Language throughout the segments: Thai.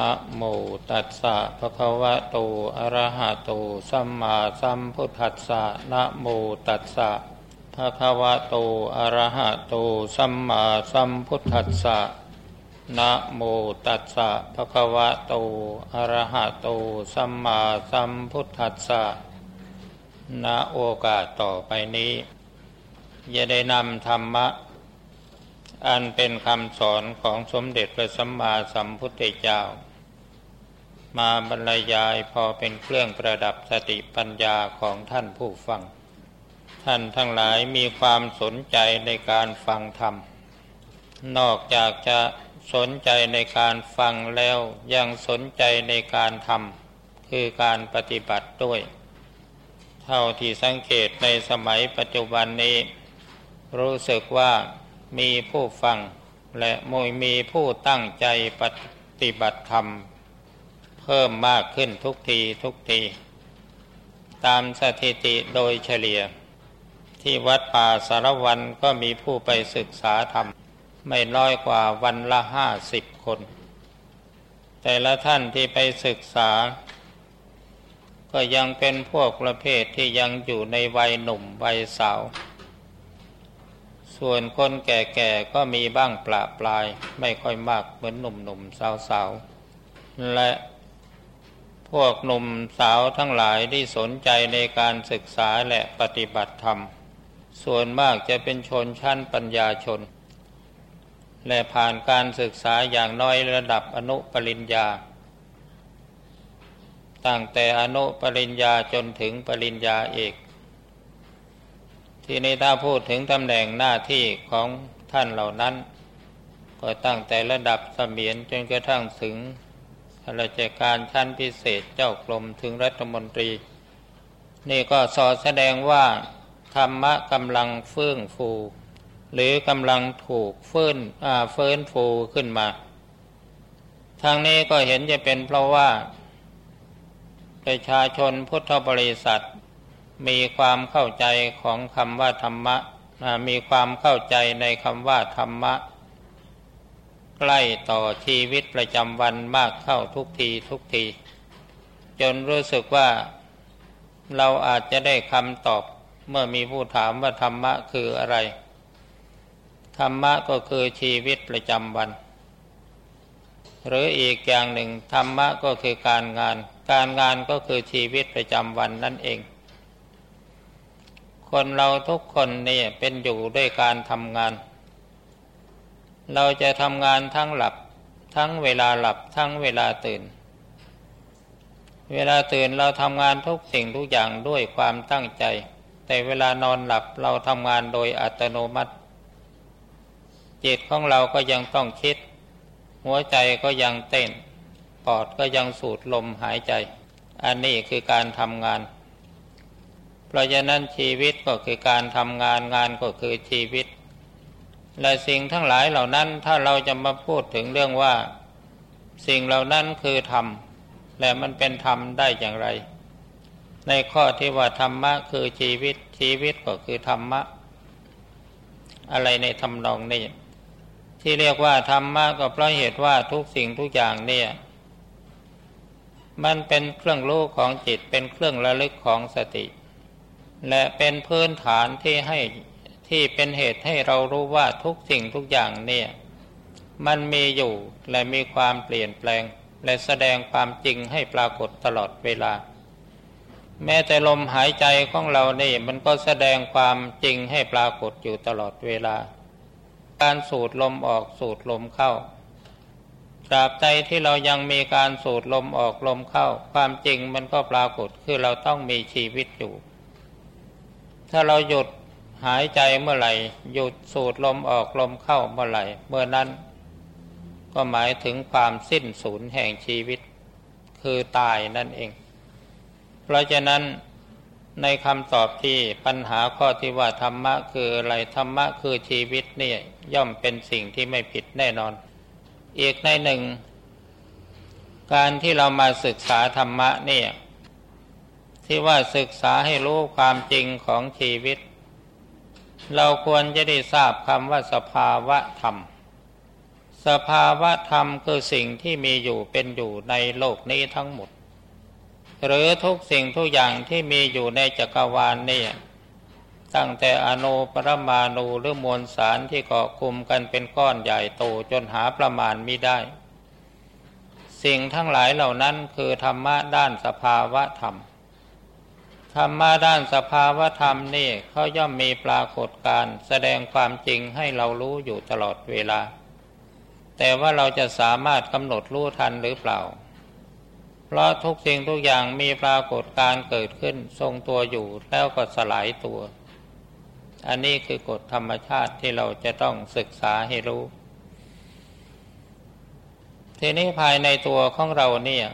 นะโมตัสสะภะคะวะโตอะระหะโตสัมมาสัมพุทธัสสะนะโมตัสสะภะคะวะโตอะระหะโตสัมมาสัมพุทธัสสะนะโมตัสสะภะคะวะโตอะระหะโตสัมมาสัมพุทธัสสะณโอกาสต่อไปนี้จะได้นำธรรมะอันเป็นคำสอนของสมเด็จพระสัมมาสัมพุทธเจ้า มาบรรยายพอเป็นเครื่องประดับสติปัญญาของท่านผู้ฟัง ท่านทั้งหลายมีความสนใจในการฟังธรรม นอกจากจะสนใจในการฟังแล้วยังสนใจในการทำคือการปฏิบัติด้วย เท่าที่สังเกตในสมัยปัจจุบันนี้ รู้สึกว่ามีผู้ฟัง และมยมีผู้ตั้งใจปฏิบัติธรรม พิ่มมากขึ้นทุกทีทุกที ตามสถิติโดยเฉลี่ย ที่วัดป่าสารวันก็มีผู้ไปศึกษาธรรม ไม่น้อยกว่าวันละห้าสิบคน แต่ละท่านที่ไปศึกษา ก็ยังเป็นพวกประเภทที่ยังอยู่ในวัยหนุ่มวัยสาว ส่วนคนแก่ๆก็มีบ้างปลาปลายไม่ค่อยมากเหมือนหนุ่มๆสาวๆและ พวกหนุ่มสาวทั้งหลายที่สนใจในการศึกษาและปฏิบัติธรรม ส่วนมากจะเป็นชนชั้นปัญญาชน และผ่านการศึกษาอย่างน้อยระดับอนุปริญญา ตั้งแต่อนุปริญญาจนถึงปริญญาเอก ที่นี้ถ้าพูดถึงตำแหน่งหน้าที่ของท่านเหล่านั้น ก็ตั้งแต่ระดับเสมียนจนกระทั่งถึงาราชการชั้นพิเศษเจ้ากรมถึงรัฐมนตรี นี่ก็สอดแสดงว่า ธรรมะกำลังเฟื่องฟู หรือกำลังถูกเฟื้นเฟื้นฟูขึ้นมา ทางนี้ก็เห็นจะเป็นเพราะว่า ประชาชนพุทธบริษัท มีความเข้าใจของคำว่าธรรมะมีความเข้าใจในคำว่าธรรมะ ใกล้ต่อชีวิตประจำวันมากเข้าทุกทีทุกที จนรู้สึกว่าเราอาจจะได้คำตอบเมื่อมีผู้ถามว่าธรรมะคืออะไร ธรรมะก็คือชีวิตประจำวัน หรืออีกอย่างหนึ่งธรรมะก็คือการงาน การงานก็คือชีวิตประจำวันนั่นเอง คนเราทุกคนเนี่ยเป็นอยู่ด้วยการทำงาน เราจะทำงานทั้งหลับ ทั้งเวลาหลับ ทั้งเวลาตื่น เวลาตื่นเราทำงานทุกสิ่งทุกอย่างด้วยความตั้งใจ แต่เวลานอนหลับเราทำงานโดยอัตโนมัติ จิตของเราก็ยังต้องคิด หัวใจก็ยังเต้น ปอดก็ยังสูดลมหายใจ อันนี้คือการทำงาน เพราะฉะนั้นชีวิตก็คือการทำงานงานก็คือชีวิต และสิ่งทั้งหลายเหล่านั้นถ้าเราจะมาพูดถึงเรื่องว่า สิ่งเหล่านั้นคือธรรมและมันเป็นธรรมได้อย่างไร ในข้อที่ว่าธรรมะคือชีวิตชีวิตก็คือธรรมะ อะไรในทำนองนี้ที่เรียกว่าธรรมะก็เพราะเหตุว่าทุกสิ่งทุกอย่างเนี่ย มันเป็นเครื่องรู้ของจิตเป็นเครื่องระลึกของสติ และเป็นพื้นฐานที่ให้ ที่เป็นเหตุให้เรารู้ว่าทุกสิ่งทุกอย่างเนี่ย มันมีอยู่และมีความเปลี่ยนแปลง และแสดงความจริงให้ปรากฏตลอดเวลา แม้แต่ลมหายใจของเรานี่มันก็แสดงความจริงให้ปรากฏอยู่ตลอดเวลา การสูดลมออกสูดลมเข้าตราบใดที่เรายังมีการสูดลมออกลมเข้า ความจริงมันก็ปรากฏคือเราต้องมีชีวิตอยู่ ถ้าเราหยุด หายใจเมื่อไหร่หยุดสูดลมออกลมเข้าเมื่อไหร่ เมื่อนั้น ก็หมายถึงความสิ้นสูญแห่งชีวิต คือตายนั่นเอง เพราะฉะนั้นในคำตอบที่ปัญหาข้อที่ว่าธรรมะคืออะไรธรรมะคือชีวิตนี่ย่อมเป็นสิ่งที่ไม่ผิดแน่นอน อีกในหนึ่ง การที่เรามาศึกษาธรรมะนี่ที่ว่าศึกษาให้รู้ความจริงของชีวิต เราควรจะได้ทราบคำว่าสภาวะธรรม สภาวะธรรมคือสิ่งที่มีอยู่เป็นอยู่ในโลกนี้ทั้งหมด หรือทุกสิ่งทุกอย่างที่มีอยู่ในจักรวาลนี่ตั้งแต่อนุปรมาณูหรือมวลสารที่เกาะกลุ่มกันเป็นก้อนใหญ่โตจนหาประมาณมิได้ สิ่งทั้งหลายเหล่านั้นคือธรรมะด้านสภาวะธรรม ธรรมะด้านสภาวธรรมนี่เขาย่อมมีปรากฏการแสดงความจริงให้เรารู้อยู่ตลอดเวลา แต่ว่าเราจะสามารถกำหนดรู้ทันหรือเปล่า เพราะทุกสิ่งทุกอย่างมีปรากฏการเกิดขึ้นทรงตัวอยู่แล้วก็สลายตัว อันนี้คือกฎธรรมชาติที่เราจะต้องศึกษาให้รู้ ทีนี้ภายในตัวของเราเนี่ย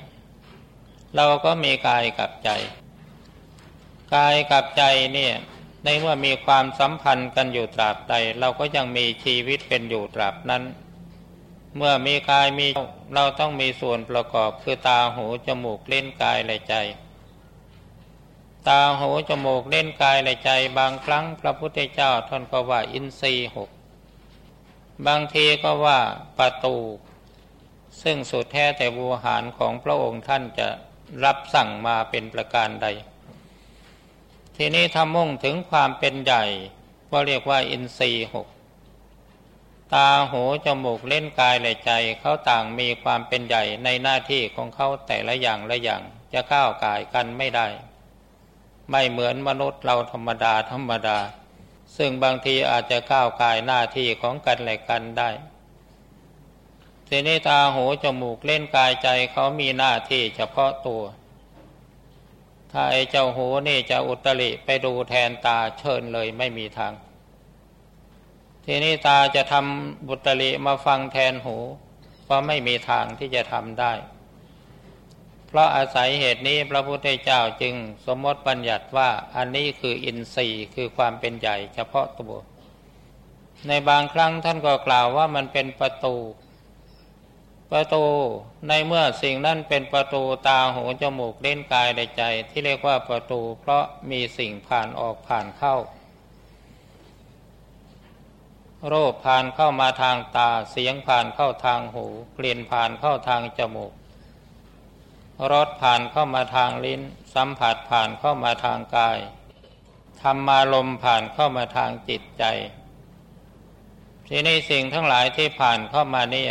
เราก็มีกายกับใจ กายกับใจเนี่ยในเมื่อมีความสัมพันธ์กันอยู่ตราบใด เราก็ยังมีชีวิตเป็นอยู่ตราบนั้น เมื่อมีกายมีเราต้องมีส่วนประกอบคือตาหูจมูกเล่นกายและใจ ตาหูจมูกเล่นกายและใจ บางครั้งพระพุทธเจ้าท่านก็ว่าอินทรีหกบางทีก็ว่าประตู ซึ่งสุดแท้แต่บูหารของพระองค์ท่านจะรับสั่งมาเป็นประการใด ทีนี้ทำมุ่งถึงความเป็นใหญ่ก็เรียกว่าอินทรีหกตาหูจมูกเล่นกายและใจเขาต่างมีความเป็นใหญ่ในหน้าที่ของเขาแต่ละอย่างละอย่างจะก้าวกายกันไม่ได้ ไม่เหมือนมนุษย์เราธรรมดาธรรมดา ซึ่งบางทีอาจจะก้าวกายหน้าที่ของกันและกันได้ทีนี้ตาหูจมูกเล่นกายใจเขามีหน้าที่เฉพาะตัว ถ้าไอ้เจ้าหูนี่จะอุตริไปดูแทนตาเชิญเลยไม่มีทาง ทีนี้ตาจะทำบุตริมาฟังแทนหูก็ไม่มีทางที่จะทำได้ เพราะอาศัยเหตุนี้พระพุทธเจ้าจึงสมมติบัญญัติว่าอันนี้คืออินทรีย์คือความเป็นใหญ่เฉพาะตัว ในบางครั้งท่านก็กล่าวว่ามันเป็นประตู ประตูในเมื่อสิ่งนั้นเป็นประตูตาหูจมูกเล่นกายในใจ ที่เรียกว่าประตู เพราะมีสิ่งผ่านออกผ่านเข้า โรคผ่านเข้ามาทางตาเสียงผ่านเข้าทางหูกลิ่นผ่านเข้าทางจมูกรสผ่านเข้ามาทางลิ้น สัมผัสผ่านเข้ามาทางกายธรรมารมผ่านเข้ามาทางจิตใจ ทีนี้สิ่งทั้งหลายที่ผ่านเข้ามานี่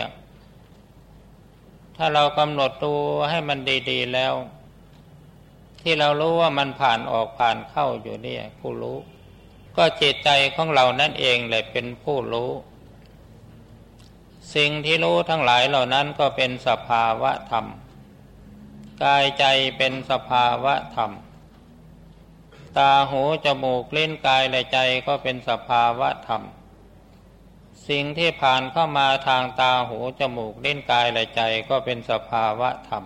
ถ้าเรากำหนดดูให้มันดีๆแล้ว ที่เรารู้ว่ามันผ่านออกผ่านเข้าอยู่เนี่ยผู้รู้ ก็จิตใจของเรานั่นเองแหละเป็นผู้รู้ สิ่งที่รู้ทั้งหลายเหล่านั้นก็เป็นสภาวะธรรม กายใจเป็นสภาวะธรรม ตาหูจมูกเล่นกายและใจก็เป็นสภาวะธรรม สิ่งที่ผ่านเข้ามาทางตาหูจมูกเล่นกายและใจก็เป็นสภาวะธรรม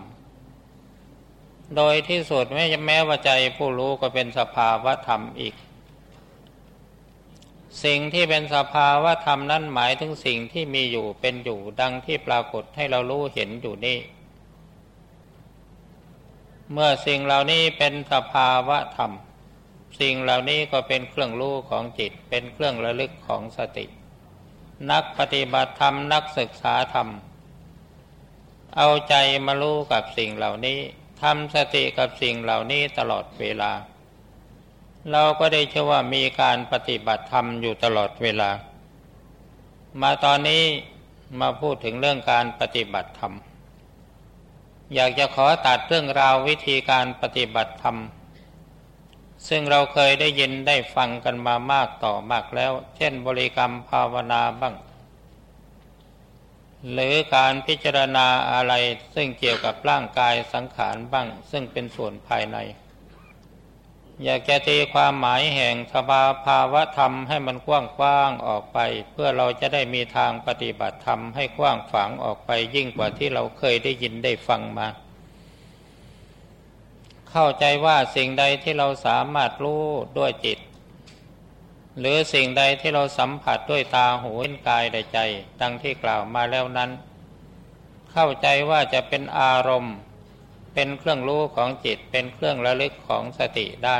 โดยที่สุดแม้แม้ว่าใจผู้รู้ก็เป็นสภาวะธรรมอีก สิ่งที่เป็นสภาวะธรรมนั้นหมายถึงสิ่งที่มีอยู่เป็นอยู่ดังที่ปรากฏให้เรารู้เห็นอยู่นี่ เมื่อสิ่งเหล่านี้เป็นสภาวะธรรม สิ่งเหล่านี้ก็เป็นเครื่องรู้ของจิต เป็นเครื่องระลึกของสติ นักปฏิบัติธรรมนักศึกษาธรรม เอาใจมารู้กับสิ่งเหล่านี้ทำสติกับสิ่งเหล่านี้ตลอดเวลา เราก็ได้เชื่อว่ามีการปฏิบัติธรรมอยู่ตลอดเวลา มาตอนนี้มาพูดถึงเรื่องการปฏิบัติธรรม อยากจะขอตัดเรื่องราววิธีการปฏิบัติธรรม ซึ่งเราเคยได้ยินได้ฟังกันมามากต่อมากแล้ว เช่นบริกรรมภาวนาบ้าง หรือการพิจารณาอะไรซึ่งเกี่ยวกับร่างกายสังขารบ้าง ซึ่งเป็นส่วนภายใน อยากจะตีความหมายแห่งสภาภาวะธรรมให้มันกว้างกว้างออกไป เพื่อเราจะได้มีทางปฏิบัติธรรมให้กว้างฝังออกไปยิ่งกว่าที่เราเคยได้ยินได้ฟังมา เข้าใจว่าสิ่งใดที่เราสามารถรู้ด้วยจิต หรือสิ่งใดที่เราสัมผัสด้วยตาหูเห็นกายและใจ ดังที่กล่าวมาแล้วนั้น เข้าใจว่าจะเป็นอารมณ์ เป็นเครื่องรู้ของจิตเป็นเครื่องระลึกของสติได้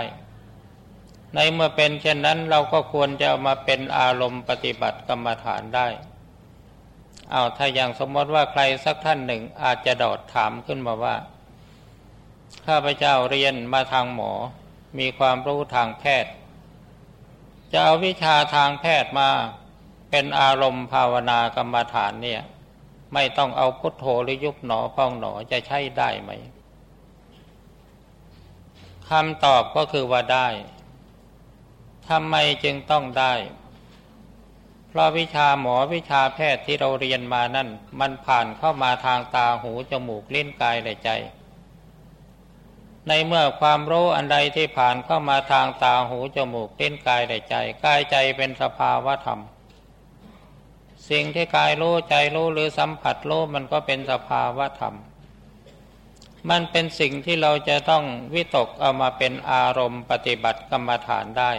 ในเมื่อเป็นเช่นนั้นเราก็ควรจะามาเป็นอารมณ์ปฏิบัติกรรมฐานได้เอาถ้าอย่างสมมติว่าใครสักท่านหนึ่งอาจจะดอดถามขึ้นมาว่า ข้าพเจ้าเรียนมาทางหมอ มีความรู้ทางแพทย์ จะเอาวิชาทางแพทย์มาเป็นอารมณ์ภาวนากรรมฐานเนี่ย ไม่ต้องเอาพุทโธหรือยุบหนอพองหนอจะใช้ได้ไหมคำตอบก็คือว่าได้ทำไมจึงต้องได้ เพราะวิชาหมอวิชาแพทย์ที่เราเรียนมานั่น มันผ่านเข้ามาทางตาหูจมูกเลิ้นกายและใจ ในเมื่อความรู้อันใดที่ผ่านเข้ามาทางตาหูจมูกลิ้นกายและใจกายใจเป็นสภาวะธรรม สิ่งที่กายรู้ใจรู้หรือสัมผัสรู้มันก็เป็นสภาวะธรรม มันเป็นสิ่งที่เราจะต้องวิตกเอามาเป็นอารมณ์ปฏิบัติกรรมฐานได้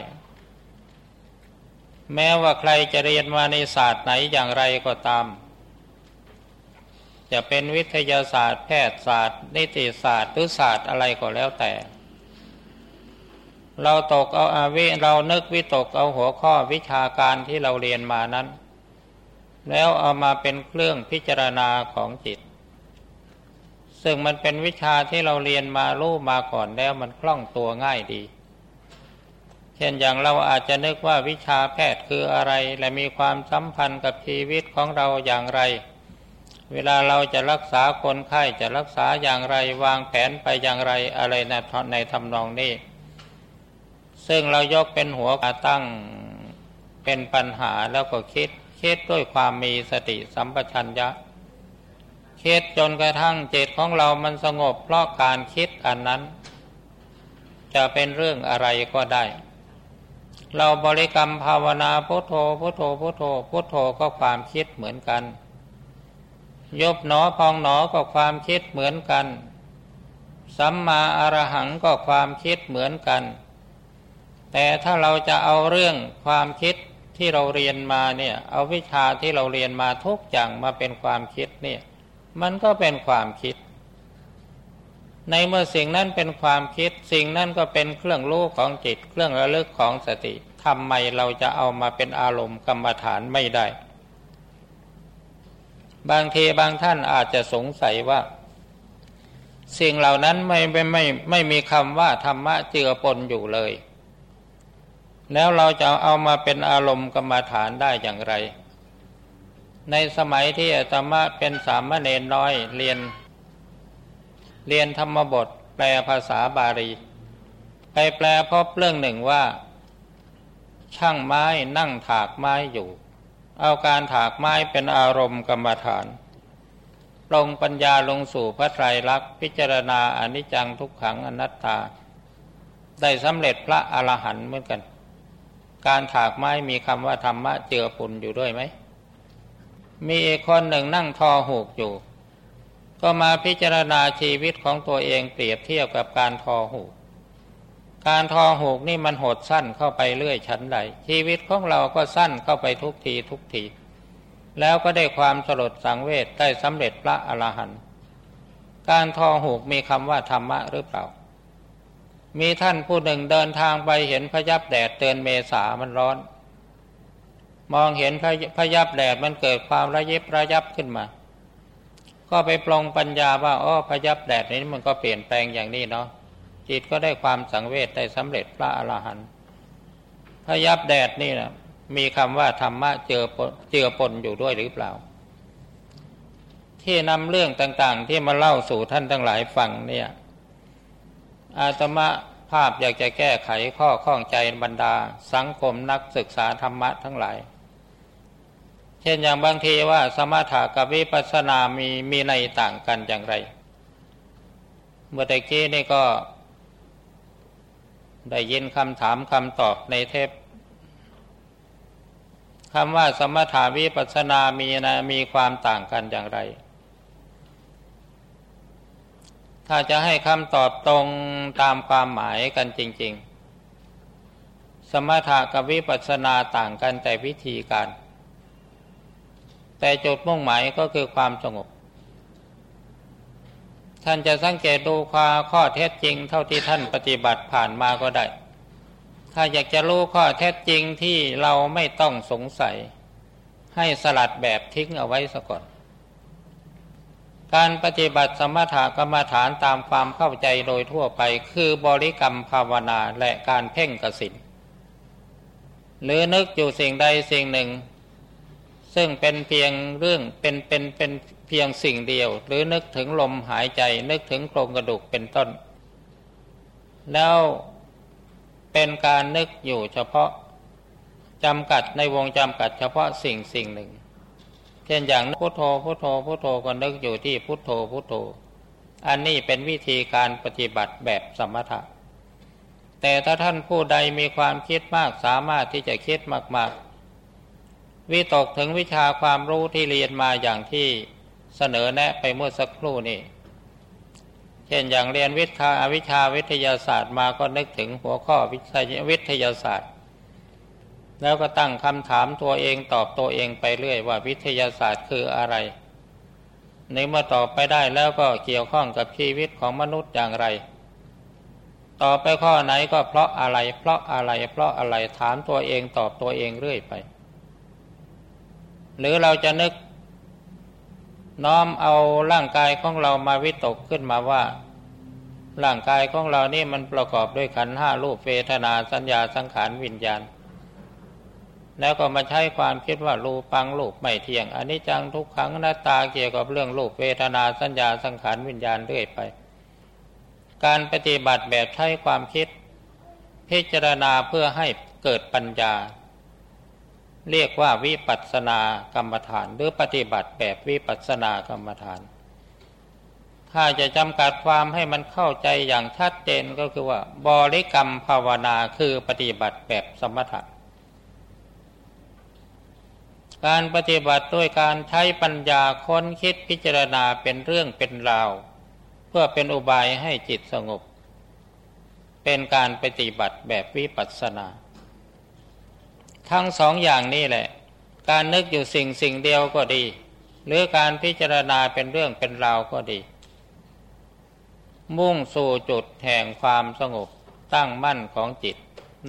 แม้ว่าใครจะเรียนมาในศาสตร์ไหนอย่างไรก็ตาม จะเป็นวิทยาศาสตร์ แพทยศาสตร์ นิติศาสตร์หรือศาสตร์อะไรก็แล้วแต่ เราตกเอาอาวิเรานึกวิตกเอาหัวข้อวิชาการที่เราเรียนมานั้น แล้วเอามาเป็นเครื่องพิจารณาของจิต ซึ่งมันเป็นวิชาที่เราเรียนมารู้มาก่อนแล้วมันคล่องตัวง่ายดี เช่นอย่างเราอาจจะนึกว่าวิชาแพทย์คืออะไรและมีความสัมพันธ์กับชีวิตของเราอย่างไร เวลาเราจะรักษาคนไข้จะรักษาอย่างไรวางแผนไปอย่างไรอะไรในในทำนองนี้ ซึ่งเรายกเป็นหัวกาตั้งเป็นปัญหาแล้วก็คิดคิดด้วยความมีสติสัมปชัญญะคิดจนกระทั่งจิตของเรามันสงบเพราะการคิดอันนั้น จะเป็นเรื่องอะไรก็ได้ เราบริกรรมภาวนาพุทโธพุทโธพุทโธพุทโธก็ความคิดเหมือนกัน ยบหนอพองหนอก็ความคิดเหมือนกัน สัมมาอรหังก็ความคิดเหมือนกัน แต่ถ้าเราจะเอาเรื่องความคิดที่เราเรียนมาเนี่ย เอาวิชาที่เราเรียนมาทุกอย่างมาเป็นความคิดเนี่ย มันก็เป็นความคิด ในเมื่อสิ่งนั้นเป็นความคิด สิ่งนั้นก็เป็นเครื่องรู้ของจิต เครื่องระลึกของสติทำไมเราจะเอามาเป็นอารมณ์กรรมฐานไม่ได้ บางทีบางท่านอาจจะสงสัยว่า สิ่งเหล่านั้นไม่ไม่ไม่ไม่มีคำว่าธรรมะเจือปนอยู่เลย แล้วเราจะเอามาเป็นอารมณ์กรรมฐานได้อย่างไร ในสมัยที่อาตมาเป็นสามเณรน้อยเรียน เรียนธรรมบท แปลภาษาบาลีไปแปลพบเรื่องหนึ่งว่า ช่างไม้นั่งถากไม้อยู่ เอาการถากไม้เป็นอารมณ์กรรมฐานลงปัญญาลงสู่พระไตรลักษณ์พิจารณาอนิจจังทุกขังอนัตตา ได้สำเร็จพระอรหันต์เหมือนกัน การถากไม้มีคำว่าธรรมะเจือปุนอยู่ด้วยไหม มีคนหนึ่งนั่งทอหูกอยู่ ก็มาพิจารณาชีวิตของตัวเองเปรียบเทียบกับการทอหูก การทอหูกนี่มันหดสั้นเข้าไปเรื่อยชั้นใดชีวิตของเราก็สั้นเข้าไปทุกทีทุกที แล้วก็ได้ความสลดสังเวชได้สำเร็จพระอรหันต์การทอหูกมีคำว่าธรรมะหรือเปล่า มีท่านผู้หนึ่งเดินทางไปเห็นพยับแดดเตือนเมษามันร้อน มองเห็นพยับแดดมันเกิดความระยิบระยับขึ้นมา ก็ไปปลงปัญญาว่าอ๋อพยับแดดนี้มันก็เปลี่ยนแปลงอย่างนี้เนาะ จิตก็ได้ความสังเวชได้สำเร็จพระอรหันต์พยับแดดนี่นะมีคำว่าธรรมะเจอเจือปนอยู่ด้วยหรือเปล่า ที่นำเรื่องต่าง ๆ ที่มาเล่าสู่ท่านทั้งหลายฟังเนี่ย อาตมาภาพอยากจะแก้ไขข้อข้องใจบรรดา สังคมนักศึกษาธรรมะทั้งหลาย เช่นอย่างบางทีว่าสมถะกับวิปัสสนามีมีในต่างกันอย่างไร เมื่อตะกี้นี่ก็ ได้ยินคำถามคำตอบในเทปคำว่าสมถาวิปัสนามีนะมีความต่างกันอย่างไร ถ้าจะให้คำตอบตรงตามความหมายกันจริง ๆ สมถะกับวิปัสนาต่างกันแต่วิธีการ แต่จุดมุ่งหมายก็คือความสงบ ท่านจะสังเกตดูความข้อเท็จจริง เท่าที่ท่านปฏิบัติผ่านมาก็ได้ ถ้าอยากจะรู้ข้อเท็จจริงที่เราไม่ต้องสงสัย ให้สลัดแบบทิ้งเอาไว้ซะก่อน การปฏิบัติสมถกรรมฐานตามความเข้าใจโดยทั่วไป คือบริกรรมภาวนาและการเพ่งกสินหรือนึกอยู่สิ่งใดสิ่งหนึ่ง ซึ่งเป็นเพียงเรื่องเป็นเป็นเป็นเพียงสิ่งเดียว หรือนึกถึงลมหายใจ นึกถึงโครงกระดูกเป็นต้น แล้วเป็นการนึกอยู่เฉพาะจำกัดในวงจำกัดเฉพาะสิ่งสิ่งหนึ่ง เช่นอย่างพุทโธพุทโธพุทโธก็นึกอยู่ที่พุทโธพุทโธ อันนี้เป็นวิธีการปฏิบัติแบบสมถะ แต่ถ้าท่านผู้ใดมีความคิดมากสามารถที่จะคิดมาก ๆ วิตกถึงวิชาความรู้ที่เรียนมาอย่างที่ เสนอแนะไปเมื่อสักครู่นี่เช่นอย่างเรียนวิชาอวิชาวิทยาศาสตร์มาก็นึกถึงหัวข้อวิทยาศาสตร์ แล้วก็ตั้งคำถามตัวเองตอบตัวเองไปเรื่อยว่าวิทยาศาสตร์คืออะไร ในเมื่อตอบไปได้แล้วก็เกี่ยวข้องกับชีวิตของมนุษย์อย่างไรต่อไปข้อไหนก็เพราะอะไร เพราะอะไร เพราะอะไรถามตัวเองตอบตัวเองเรื่อยไป หรือเราจะนึก น้อมเอาร่างกายของเรามาวิตกขึ้นมาว่า ร่างกายของเรานี่มันประกอบด้วยขันห้ารูปเวทนาสัญญาสังขารวิญญาณ แล้วก็มาใช้ความคิดว่ารูปังรูปไม่เที่ยงอันนี้จังทุกครั้งหน้าตาเกี่ยวกับเรื่องรูปเวทนาสัญญาสังขารวิญญาณเรื่อยไป การปฏิบัติแบบใช้ความคิด พิจารณาเพื่อให้เกิดปัญญา เรียกว่าวิปัสสนากรรมฐาน หรือปฏิบัติแบบวิปัสสนากรรมฐาน ถ้าจะจำกัดความให้มันเข้าใจอย่างชัดเจนก็คือว่า บริกรรมภาวนาคือปฏิบัติแบบสมถะการปฏิบัติด้วยการใช้ปัญญาค้นคิดพิจารณาเป็นเรื่องเป็นราว เพื่อเป็นอุบายให้จิตสงบ เป็นการปฏิบัติแบบวิปัสสนา ทั้งสองอย่างนี้แหละ การนึกอยู่สิ่งสิ่งเดียวก็ดี หรือการพิจารณาเป็นเรื่องเป็นราวก็ดี มุ่งสู่จุดแห่งความสงบตั้งมั่นของจิต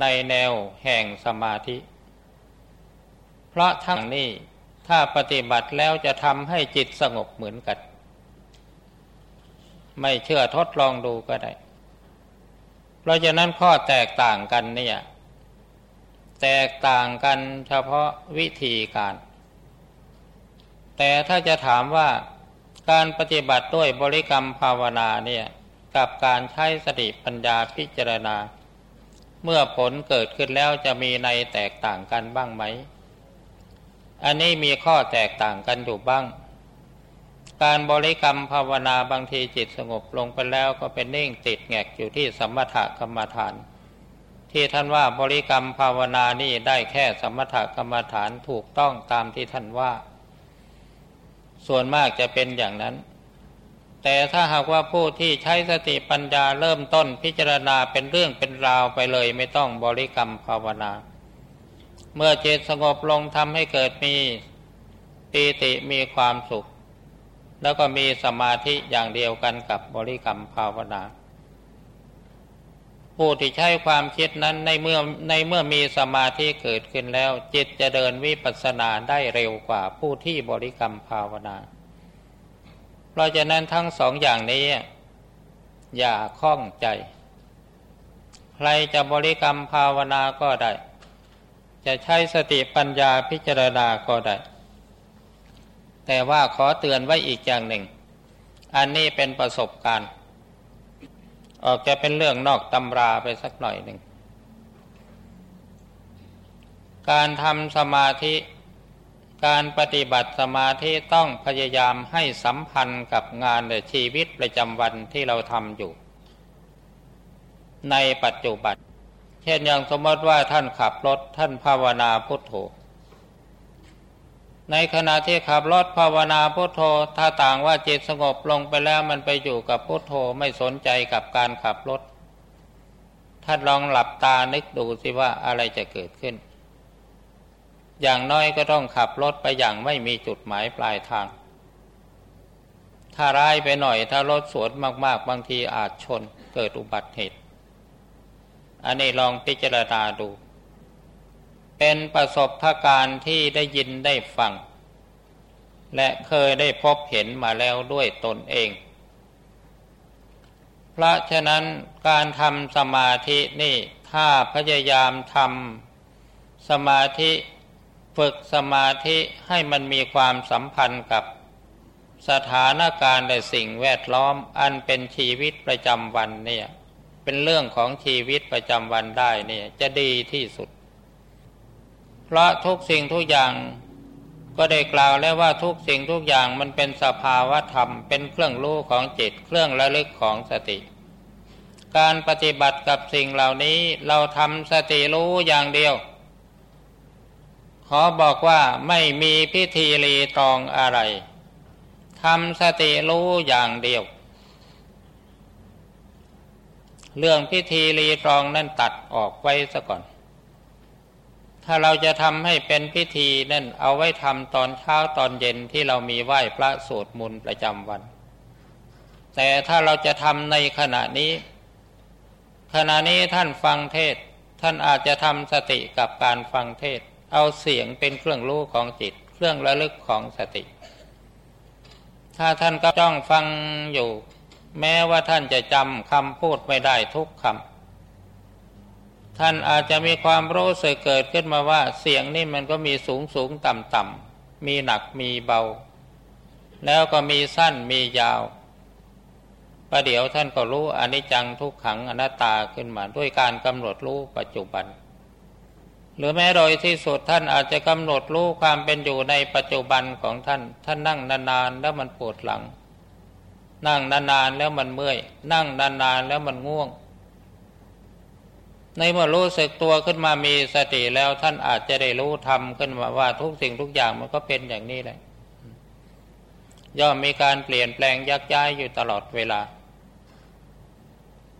ในแนวแห่งสมาธิ เพราะทั้งนี้ถ้าปฏิบัติแล้วจะทำให้จิตสงบเหมือนกัน ไม่เชื่อทดลองดูก็ได้ เพราะฉะนั้นข้อแตกต่างกันเนี่ย แตกต่างกันเฉพาะวิธีการ แต่ถ้าจะถามว่าการปฏิบัติด้วยบริกรรมภาวนาเนี่ยกับการใช้สติปัญญาพิจารณา เมื่อผลเกิดขึ้นแล้วจะมีในแตกต่างกันบ้างไหม อันนี้มีข้อแตกต่างกันอยู่บ้าง การบริกรรมภาวนาบางทีจิตสงบลงไปแล้วก็เป็นนิ่งติดแงกอยู่ที่สมถกรรมฐาน ที่ท่านว่าบริกรรมภาวนานี่ได้แค่สมถกรรมฐานถูกต้องตามที่ท่านว่า ส่วนมากจะเป็นอย่างนั้น แต่ถ้าหากว่าผู้ที่ใช้สติปัญญาเริ่มต้นพิจารณาเป็นเรื่องเป็นราวไปเลยไม่ต้องบริกรรมภาวนา เมื่อจิตสงบลงทำให้เกิดมีปีติมีความสุข แล้วก็มีสมาธิอย่างเดียวกันกับบริกรรมภาวนา ผู้ที่ใช้ความคิดนั้นในเมื่อในเมื่อมีสมาธิเกิดขึ้นแล้ว จิตจะเดินวิปัสสนาได้เร็วกว่าผู้ที่บริกรรมภาวนา เพราะฉะนั้นทั้งสองอย่างนี้อย่าคล้องใจ ใครจะบริกรรมภาวนาก็ได้ จะใช้สติปัญญาพิจารณาก็ได้ แต่ว่าขอเตือนไว้อีกอย่างหนึ่ง อันนี้เป็นประสบการณ์ ออกจะเป็นเรื่องนอกตำราไปสักหน่อยหนึ่ง การทำสมาธิ การปฏิบัติสมาธิต้องพยายามให้สัมพันธ์กับงานและชีวิตประจำวันที่เราทำอยู่ ในปัจจุบัน เช่นอย่างสมมติว่าท่านขับรถท่านภาวนาพุทโธ ในขณะที่ขับรถภาวนาพุทโธ ถ้าต่างว่าจิตสงบลงไปแล้วมันไปอยู่กับพุทโธไม่สนใจกับการขับรถท่านลองหลับตานึกดูสิว่าอะไรจะเกิดขึ้น อย่างน้อยก็ต้องขับรถไปอย่างไม่มีจุดหมายปลายทาง ถ้าร้ายไปหน่อยถ้ารถสวนมาก ๆ บางทีอาจชนเกิดอุบัติเหตุ อันนี้ลองพิจารณาดู เป็นประสบการณ์ที่ได้ยินได้ฟัง และเคยได้พบเห็นมาแล้วด้วยตนเอง เพราะฉะนั้นการทำสมาธินี่ถ้าพยายามทำสมาธิฝึกสมาธิให้มันมีความสัมพันธ์กับสถานการณ์และสิ่งแวดล้อมอันเป็นชีวิตประจำวันเนี่ย เป็นเรื่องของชีวิตประจำวันได้เนี่ยจะดีที่สุด พราะทุกสิ่งทุกอย่างก็ได้กล่าวแล้วว่าทุกสิ่งทุกอย่างมันเป็นสภาวะธรรม เป็นเครื่องรู้ของจิต เครื่องระลึกของสติ การปฏิบัติกับสิ่งเหล่านี้เราทำสติรู้อย่างเดียว ขอบอกว่าไม่มีพิธีรีตรองอะไรทำสติรู้อย่างเดียว เรื่องพิธีรีตรองนั่นตัดออกไว้ซะก่อน ถ้าเราจะทำให้เป็นพิธีนั่นเอาไว้ทำตอนเช้าตอนเย็นที่เรามีไหว้พระสวดมนต์ประจำวัน แต่ถ้าเราจะทำในขณะนี้ ขณะนี้ท่านฟังเทศ ท่านอาจจะทำสติกับการฟังเทศ เอาเสียงเป็นเครื่องรู้ของจิต เครื่องระลึกของสติ ถ้าท่านก็จ้องฟังอยู่ แม้ว่าท่านจะจำคำพูดไม่ได้ทุกคำ ท่านอาจจะมีความรู้สึกเกิดขึ้นมาว่า เสียงนี่มันก็มีสูงสูงต่ำต่ำมีหนักมีเบา แล้วก็มีสั้นมียาวประเดี๋ยวท่านก็รู้อนิจจังทุกขังอนัตตาขึ้นมาด้วยการกำหนดรู้ปัจจุบัน หรือแม้โดยที่สุดท่านอาจจะกำหนดรู้ความเป็นอยู่ในปัจจุบันของท่าน ท่านนั่งนานๆแล้วมันปวดหลัง นั่งนานๆแล้วมันเมื่อย นั่งนานๆแล้วมันง่วง ในเมื่อรู้สึกตัวขึ้นมามีสติแล้วท่านอาจจะได้รู้ทำขึ้นมาว่าทุกสิ่งทุกอย่างมันก็เป็นอย่างนี้แหละ ย่อมมีการเปลี่ยนแปลงยักย้ายอยู่ตลอดเวลา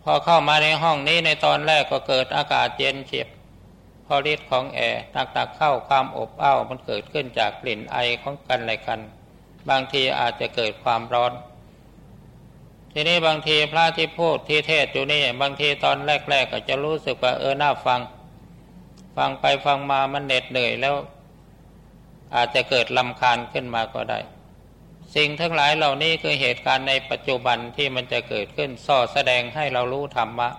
พอเข้ามาในห้องนี้ในตอนแรกก็เกิดอากาศเย็นเฉียบพอฤทธิ์ของแอร์ตักๆเข้าความอบอ้าวมันเกิดขึ้นจากกลิ่นไอของกันและกัน บางทีอาจจะเกิดความร้อน ทีนี้บางทีพระที่พูดที่เทศอยู่นี่บางทีตอนแรก ๆ ก็จะรู้สึกว่าเออน่าฟัง ฟังไปฟังมามันเหน็ดเหนื่อยแล้ว อาจจะเกิดลำคาญขึ้นมาก็ได้ สิ่งทั้งหลายเหล่านี้คือเหตุการณ์ในปัจจุบันที่มันจะเกิดขึ้นส่อแสดงให้เรารู้ธรรมะ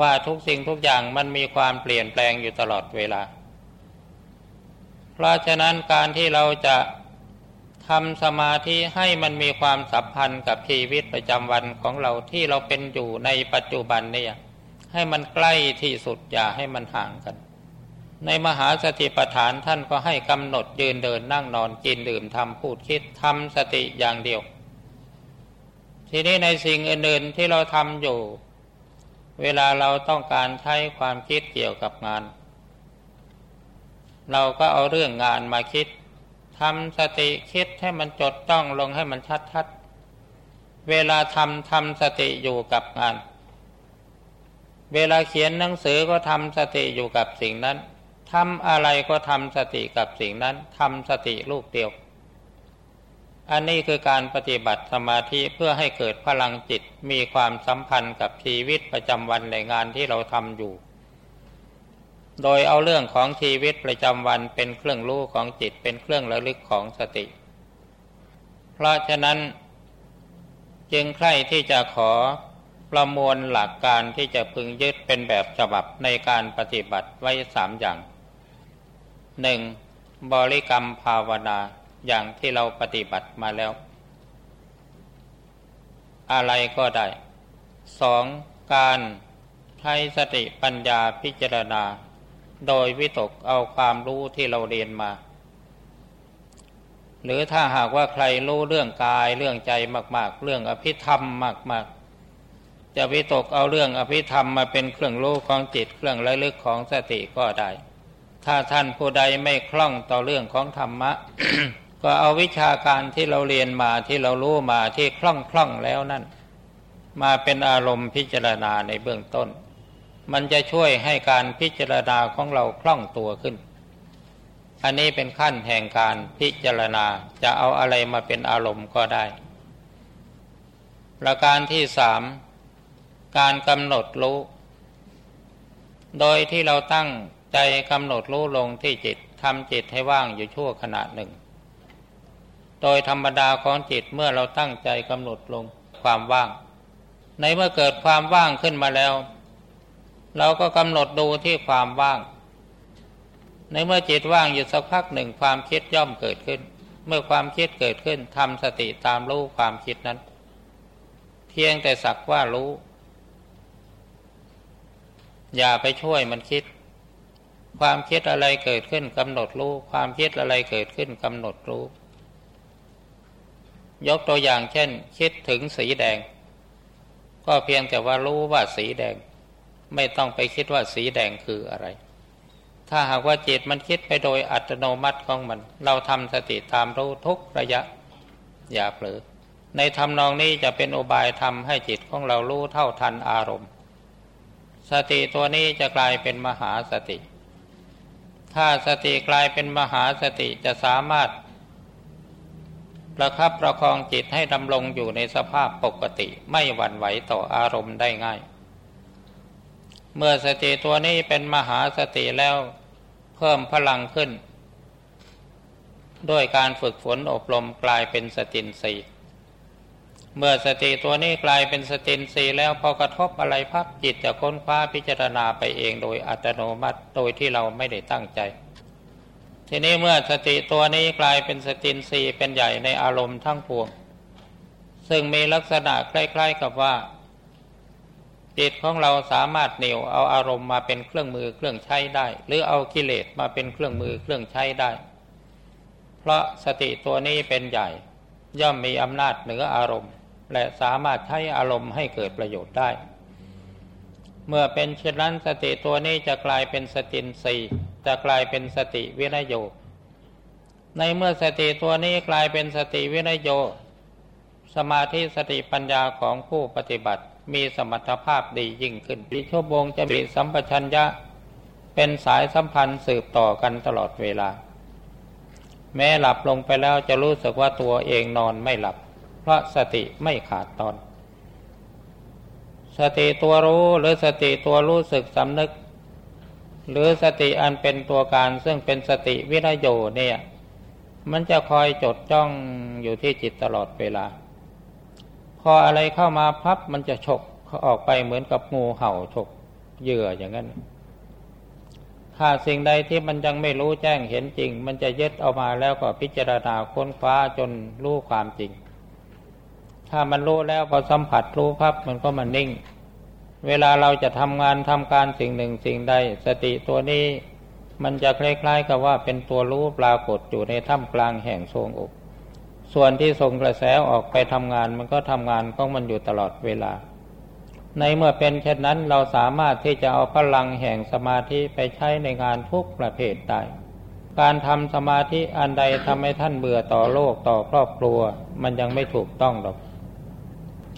ว่าทุกสิ่งทุกอย่างมันมีความเปลี่ยนแปลงอยู่ตลอดเวลา เพราะฉะนั้นการที่เราจะ ทำสมาธิให้มันมีความสัมพันธ์กับชีวิตประจำวันของเราที่เราเป็นอยู่ในปัจจุบันเนี่ย ให้มันใกล้ที่สุดอย่าให้มันห่างกัน ในมหาสติปัฏฐานท่านก็ให้กำหนดยืนเดินนั่งนอนกินดื่มทำพูดคิดทำสติอย่างเดียว ทีนี้ในสิ่งอื่นๆที่เราทำอยู่ เวลาเราต้องการใช้ความคิดเกี่ยวกับงาน เราก็เอาเรื่องงานมาคิด ทำสติคิดให้มันจดจ้องลงให้มันชัดชัดเวลาทำทำสติอยู่กับงาน เวลาเขียนหนังสือก็ทำสติอยู่กับสิ่งนั้นทำอะไรก็ทำสติกับสิ่งนั้นทำสติลูกเดียว อันนี้คือการปฏิบัติสมาธิเพื่อให้เกิดพลังจิตมีความสัมพันธ์กับชีวิตประจำวันในงานที่เราทำอยู่ โดยเอาเรื่องของชีวิตประจำวันเป็นเครื่องรู้ของจิตเป็นเครื่องระลึกของสติ เพราะฉะนั้นจึงใคร่ที่จะขอประมวลหลักการที่จะพึงยึดเป็นแบบฉบับในการปฏิบัติไว้สามอย่างหนึ่งบริกรรมภาวนาอย่างที่เราปฏิบัติมาแล้ว อะไรก็ได้สองการใช้สติปัญญาพิจารณา โดยวิตกเอาความรู้ที่เราเรียนมา หรือถ้าหากว่าใครรู้เรื่องกายเรื่องใจมาก ๆ เรื่องอภิธรรมมาก ๆ จะวิตกเอาเรื่องอภิธรรมมาเป็นเครื่องรู้ของจิตเครื่องระลึกของสติก็ได้ ถ้าท่านผู้ใดไม่คล่องต่อเรื่องของธรรมะ ก็เอาวิชาการที่เราเรียนมาที่เรารู้มาที่คล่องคล่องแล้วนั่นมาเป็นอารมณ์พิจารณาในเบื้องต้น มันจะช่วยให้การพิจารณาของเราคล่องตัวขึ้น อันนี้เป็นขั้นแห่งการพิจารณาจะเอาอะไรมาเป็นอารมณ์ก็ได้ ประการที่สามการกำหนดรู้ โดยที่เราตั้งใจกำหนดรู้ลงที่จิตทำจิตให้ว่างอยู่ชั่วขณะหนึ่ง โดยธรรมดาของจิตเมื่อเราตั้งใจกำหนดลงความว่าง ในเมื่อเกิดความว่างขึ้นมาแล้ว เราก็กำหนดดูที่ความว่าง ในเมื่อจิตว่างอยู่สักพักหนึ่งความคิดย่อมเกิดขึ้น เมื่อความคิดเกิดขึ้นทำสติตามรู้ความคิดนั้น เพียงแต่สักว่ารู้ อย่าไปช่วยมันคิด ความคิดอะไรเกิดขึ้นกำหนดรู้ ความคิดอะไรเกิดขึ้นกำหนดรู้ ยกตัวอย่างเช่น คิดถึงสีแดง ก็เพียงแต่ว่ารู้ว่าสีแดง ไม่ต้องไปคิดว่าสีแดงคืออะไร ถ้าหากว่าจิตมันคิดไปโดยอัตโนมัติของมัน เราทำสติตามรู้ทุกระยะ อย่าเผลอในทำนองนี้จะเป็นอุบายทำให้จิตของเรารู้เท่าทันอารมณ์ สติตัวนี้จะกลายเป็นมหาสติ ถ้าสติกลายเป็นมหาสติจะสามารถ ประคับประคองจิตให้ดำรงอยู่ในสภาพปกติไม่หวั่นไหวต่ออารมณ์ได้ง่าย เมื่อสติตัวนี้เป็นมหาสติแล้ว เพิ่มพลังขึ้น ด้วยการฝึกฝนอบรมกลายเป็นสตินสีเมื่อสติตัวนี้กลายเป็นสตินสีแล้วพอกระทบอะไรพับจิตจะค้นคว้าพิจารณาไปเองโดยอัตโนมัติโดยที่เราไม่ได้ตั้งใจ ทีนี้เมื่อสติตัวนี้กลายเป็นสตินสีเป็นใหญ่ในอารมณ์ทั้งปวง ซึ่งมีลักษณะคล้ายๆกับว่า จิตของเราสามารถเหนี่ยวเอาอารมณ์มาเป็นเครื่องมือเครื่องใช้ได้ หรือเอากิเลสมาเป็นเครื่องมือเครื่องใช้ได้ เพราะสติตัวนี้เป็นใหญ่ ย่อมมีอำนาจเหนืออารมณ์ และสามารถใช้อารมณ์ให้เกิดประโยชน์ได้ เมื่อเป็นเช่นนั้นสติตัวนี้จะกลายเป็นสตินสีจะกลายเป็นสติวินโย ในเมื่อสติตัวนี้กลายเป็นสติวินโย สมาธิสติปัญญาของผู้ปฏิบัติ มีสมรรถภาพดียิ่งขึ้นปิชั่วโมงจะมีสัมปชัญญะ เป็นสายสัมพันธ์สืบต่อกันตลอดเวลา แม้หลับลงไปแล้วจะรู้สึกว่าตัวเองนอนไม่หลับ เพราะสติไม่ขาดตอน สติตัวรู้หรือสติตัวรู้สึกสำนึก หรือสติอันเป็นตัวการซึ่งเป็นสติวิรโยเนี่ย มันจะคอยจดจ้องอยู่ที่จิตตลอดเวลา พออะไรเข้ามาพับมันจะฉกออกไปเหมือนกับงูเห่าฉกเหยื่ออย่างนั้น ถ้าสิ่งใดที่มันยังไม่รู้แจ้งเห็นจริง มันจะยึดเอามาแล้วก็พิจารณาค้นคว้าจนรู้ความจริง ถ้ามันรู้แล้วพอสัมผัสรู้พับมันก็มันนิ่ง เวลาเราจะทำงานทำการสิ่งหนึ่งสิ่งใด สติตัวนี้มันจะคล้ายๆกับว่าเป็นตัวรู้ปรากฏอยู่ในถ้ำกลางแห่งทรงอก ส่วนที่ส่งกระแสออกไปทำงานมันก็ทำงานของมันอยู่ตลอดเวลา ในเมื่อเป็นเช่นนั้นเราสามารถที่จะเอาพลังแห่งสมาธิไปใช้ในงานทุกประเภทได้ การทำสมาธิอันใดทำให้ท่านเบื่อต่อโลกต่อครอบครัว มันยังไม่ถูกต้องหรอก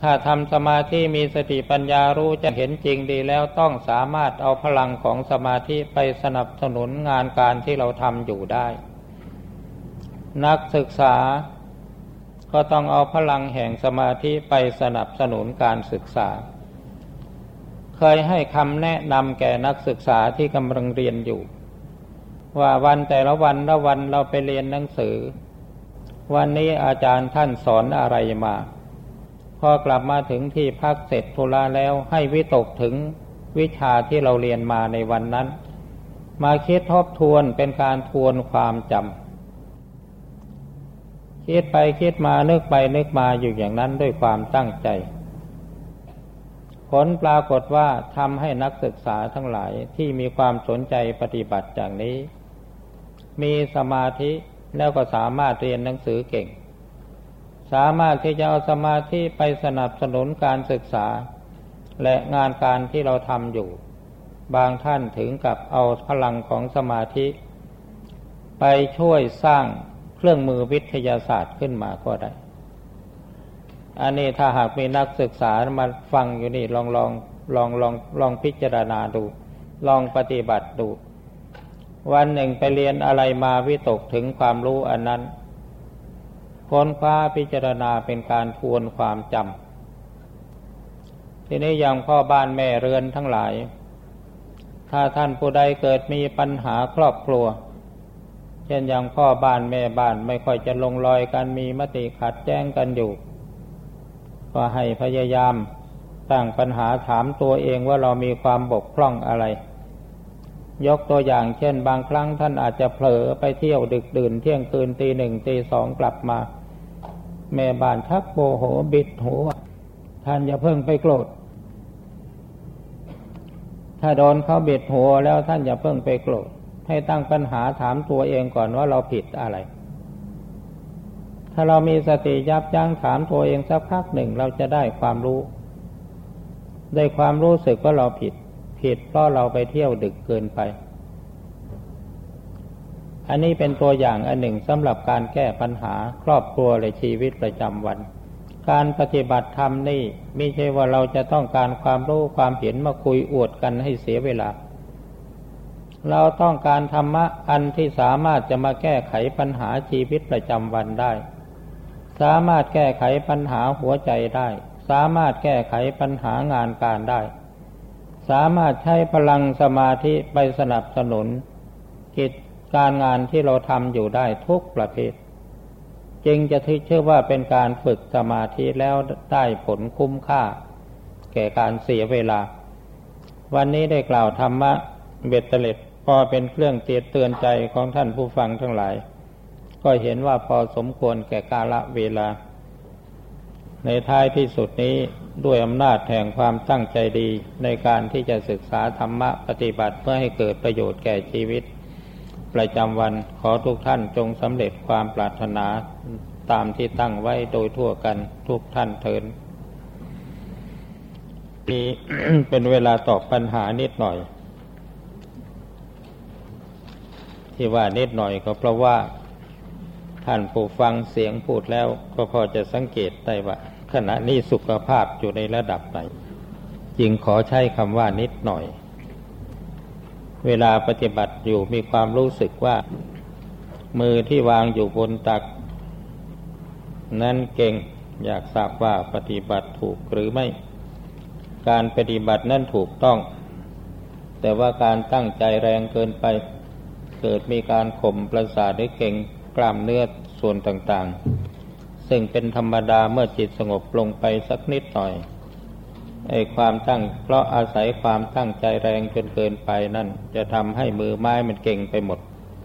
ถ้าทำสมาธิมีสติปัญญารู้จะเห็นจริงดีแล้วต้องสามารถเอาพลังของสมาธิไปสนับสนุนงานการที่เราทำอยู่ได้ นักศึกษา ก็ต้องเอาพลังแห่งสมาธิไปสนับสนุนการศึกษา เคยให้คำแนะนำแก่นักศึกษาที่กำลังเรียนอยู่ ว่าวันแต่ละวันละวันเราไปเรียนหนังสือ วันนี้อาจารย์ท่านสอนอะไรมา พอกลับมาถึงที่พักเสร็จธุระแล้วให้วิตกถึงวิชาที่เราเรียนมาในวันนั้น มาคิดทบทวนเป็นการทวนความจำ คิดไปคิดมานึกไปนึกมาอยู่อย่างนั้นด้วยความตั้งใจ ผลปรากฏว่าทำให้นักศึกษาทั้งหลายที่มีความสนใจปฏิบัติอย่างนี้ มีสมาธิแล้วก็สามารถเรียนหนังสือเก่ง สามารถที่จะเอาสมาธิไปสนับสนุนการศึกษา และงานการที่เราทำอยู่ บางท่านถึงกับเอาพลังของสมาธิ ไปช่วยสร้าง รื่องมือวิทยาศาสตร์ขึ้นมาก็ได้ อันนี้ถ้าหากมีนักศึกษามาฟังอยู่นี่ลองลองลองลองลองพิจารณาดู ลองปฏิบัติดู วันหนึ่งไปเรียนอะไรมาวิตกถึงความรู้อันนั้น ค้นคว้าพิจารณาเป็นการทวนความจำทีนี้อย่างพ่อบ้านแม่เรือนทั้งหลาย ถ้าท่านผู้ใดเกิดมีปัญหาครอบครัว เช่นอย่างพ่อบ้านแม่บ้านไม่ค่อยจะลงรอยกันมีมติขัดแย้งกันอยู่ ก็ให้พยายามตั้งปัญหาถามตัวเองว่าเรามีความบกพร่องอะไร ยกตัวอย่างเช่น บางครั้งท่านอาจจะเผลอไปเที่ยวดึกดื่นเที่ยงคืนตีหนึ่งตีสองกลับมา แม่บ้านชักโบโหบิดหัวท่านอย่าเพิ่งไปโกรธ ถ้าโดนเขาบิดหัวแล้วท่านอย่าเพิ่งไปโกรธ ให้ตั้งปัญหาถามตัวเองก่อนว่าเราผิดอะไร ถ้าเรามีสติยับยั้งถามตัวเองสักพักหนึ่งเราจะได้ความรู้ ได้ความรู้สึกว่าเราผิด ผิดเพราะเราไปเที่ยวดึกเกินไป อันนี้เป็นตัวอย่างอันหนึ่งสำหรับการแก้ปัญหาครอบครัวและชีวิตประจำวัน การปฏิบัติธรรมนี่ไม่ใช่ว่าเราจะต้องการความรู้ความเห็นมาคุยอวดกันให้เสียเวลา เราต้องการธรรมะอันที่สามารถจะมาแก้ไขปัญหาชีวิตประจำวันได้ สามารถแก้ไขปัญหาหัวใจได้ สามารถแก้ไขปัญหางานการได้ สามารถใช้พลังสมาธิไปสนับสนุน กิจการงานที่เราทำอยู่ได้ทุกประเภท จึงจะเชื่อว่าเป็นการฝึกสมาธิแล้วได้ผลคุ้มค่า แก่การเสียเวลา วันนี้ได้กล่าวธรรมะเบ็ดเตล็ด พอเป็นเครื่องเตือนเตือนใจของท่านผู้ฟังทั้งหลาย ก็เห็นว่าพอสมควรแก่กาละเวลา ในท้ายที่สุดนี้ด้วยอำนาจแห่งความตั้งใจดีในการที่จะศึกษาธรรมะปฏิบัติเพื่อให้เกิดประโยชน์แก่ชีวิต ประจำวันขอทุกท่านจงสำเร็จความปรารถนาตามที่ตั้งไว้โดยทั่วกันทุกท่านเทินมีเป็นเวลาตอบปัญหานิดหน่อย ที่ว่านิดหน่อยก็เพราะว่าท่านผู้ฟังเสียงพูดแล้วก็พอจะสังเกตได้ว่า ขณะนี้สุขภาพอยู่ในระดับไหน จึงขอใช้คำว่านิดหน่อย เวลาปฏิบัติอยู่มีความรู้สึกว่า มือที่วางอยู่บนตัก นั้นเก่งอยากทราบว่าปฏิบัติถูกหรือไม่ การปฏิบัตินั้นถูกต้อง แต่ว่าการตั้งใจแรงเกินไป เกิดมีการข่มประสาทได้เก่งกล้ามเนื้อส่วนต่างๆ ซึ่งเป็นธรรมดาเมื่อจิตสงบลงไปสักนิดหน่อยไอ้ความตั้งเพราะอาศัยความตั้งใจแรงจนเกินไปนั่น จะทำให้มือไม้มันเก่งไปหมด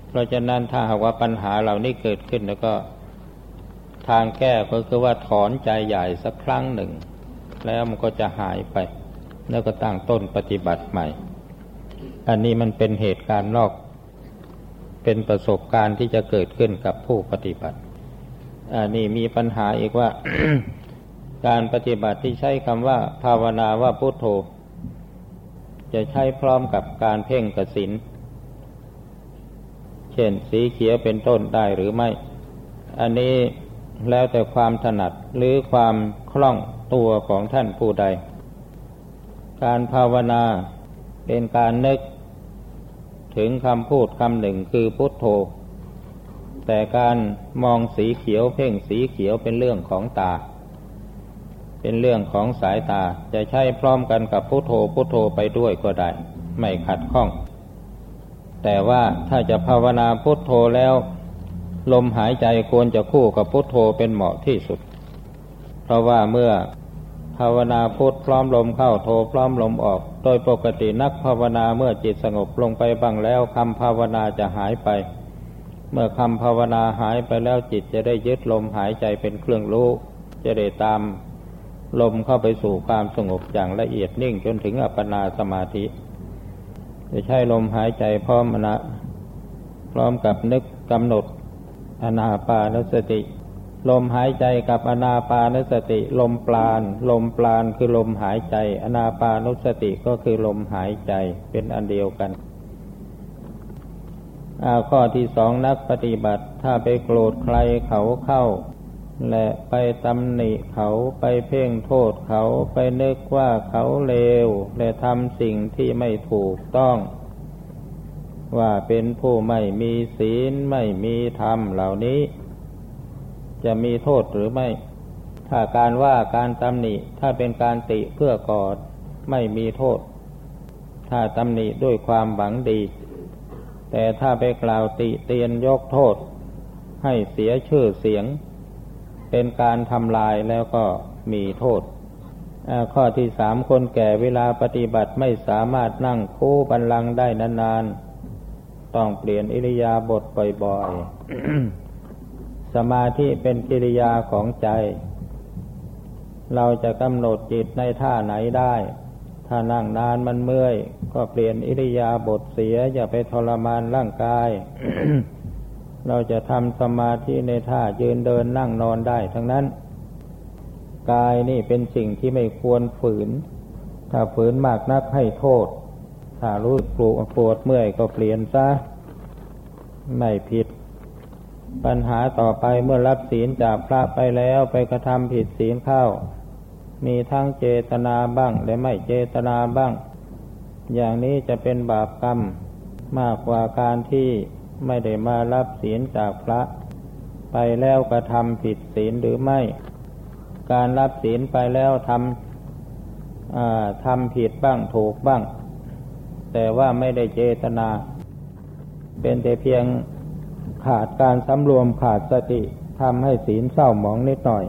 เพราะฉะนั้นถ้าหากว่าปัญหาเหล่านี้เกิดขึ้นแล้วก็ ทางแก้ก็คือว่าถอนใจใหญ่สักครั้งหนึ่ง แล้วมันก็จะหายไป แล้วก็ตั้งต้นปฏิบัติใหม่ อันนี้มันเป็นเหตุการณ์นอก เป็นประสบการณ์ที่จะเกิดขึ้นกับผู้ปฏิบัติอันนี้มีปัญหาอีกว่า การปฏิบัติที่ใช้คำว่า ภาวนาว่าพุโทโธ จะใช้พร้อมกับการเพ่งกสินเช่นสีเขียวเป็นต้นได้หรือไม่ อันนี้แล้วแต่ความถนัดหรือความคล่องตัวของท่านผู้ใด การภาวนาเป็นการนึก ถึงคำพูดคำหนึ่งคือพุทโธ แต่การมองสีเขียวเพ่งสีเขียวเป็นเรื่องของตา เป็นเรื่องของสายตาจะใช้พร้อมกันกับพุทโธพุทโธไปด้วยก็ได้ ไม่ขัดข้อง แต่ว่าถ้าจะภาวนาพุทโธแล้ว ลมหายใจควรจะคู่กับพุทโธเป็นเหมาะที่สุด เพราะว่าเมื่อ ภาวนาพุทพร้อมลมเข้าโทพร้อมลมออก โดยปกตินักภาวนาเมื่อจิตสงบลงไปบ้างแล้วคำภาวนาจะหายไป เมื่อคำภาวนาหายไปแล้วจิตจะได้ยึดลมหายใจเป็นเครื่องรู้ จะได้ตามลมเข้าไปสู่ความสงบอย่างละเอียดนิ่งจนถึงอัปปนาสมาธิ จะใช้ลมหายใจพร้อมนะพร้อมกับนึกกำหนดอนาปานสติ ลมหายใจกับอนาปานสติ ลมปราณลมปราณคือลมหายใจ อนาปานุสติก็คือลมหายใจเป็นอันเดียวกันข้อที่สองนักปฏิบัติ ถ้าไปโกรธใครเขาเข้า และไปตำหนิเขาไปเพ่งโทษเขาไปนึกว่าเขาเลว และทำสิ่งที่ไม่ถูกต้อง ว่าเป็นผู้ไม่มีศีลไม่มีธรรมเหล่านี้ จะมีโทษหรือไม่ ถ้าการว่าการตำหนิถ้าเป็นการติเพื่อกอดไม่มีโทษ ถ้าตำหนิด้วยความหวังดี แต่ถ้าไปกล่าวติเตียนยกโทษ ให้เสียชื่อเสียง เป็นการทำลายแล้วก็มีโทษ ข้อที่สามคนแก่เวลาปฏิบัติไม่สามารถนั่งคู่บันลังได้นานๆ ต้องเปลี่ยนอิริยาบถบ่อยๆ สมาธิเป็นกิริยาของใจ เราจะกำหนดจิตในท่าไหนได้ ถ้านั่งนานมันเมื่อย ก็เปลี่ยนอิริยาบถเสีย อย่าไปทรมานร่างกาย เราจะทำสมาธิในท่ายืนเดินนั่งนอนได้ทั้งนั้น กายนี่เป็นสิ่งที่ไม่ควรฝืน ถ้าฝืนมากนักให้โทษ ถ้ารู้ปวดปวดเมื่อยก็เปลี่ยนซะไม่ผิด ปัญหาต่อไปเมื่อรับศีลจากพระไปแล้วไปกระทำผิดศีลเข้า มีทั้งเจตนาบ้างและไม่เจตนาบ้าง อย่างนี้จะเป็นบาปกรรมมากกว่าการที่ไม่ได้มารับศีลจากพระ ไปแล้วกระทำผิดศีลหรือไม่ การรับศีลไปแล้วทำทำผิดบ้างถูกบ้าง แต่ว่าไม่ได้เจตนา เป็นแต่เพียง ขาดการสำรวมขาดสติทำให้ศีลเศร้าหมองนิดหน่อย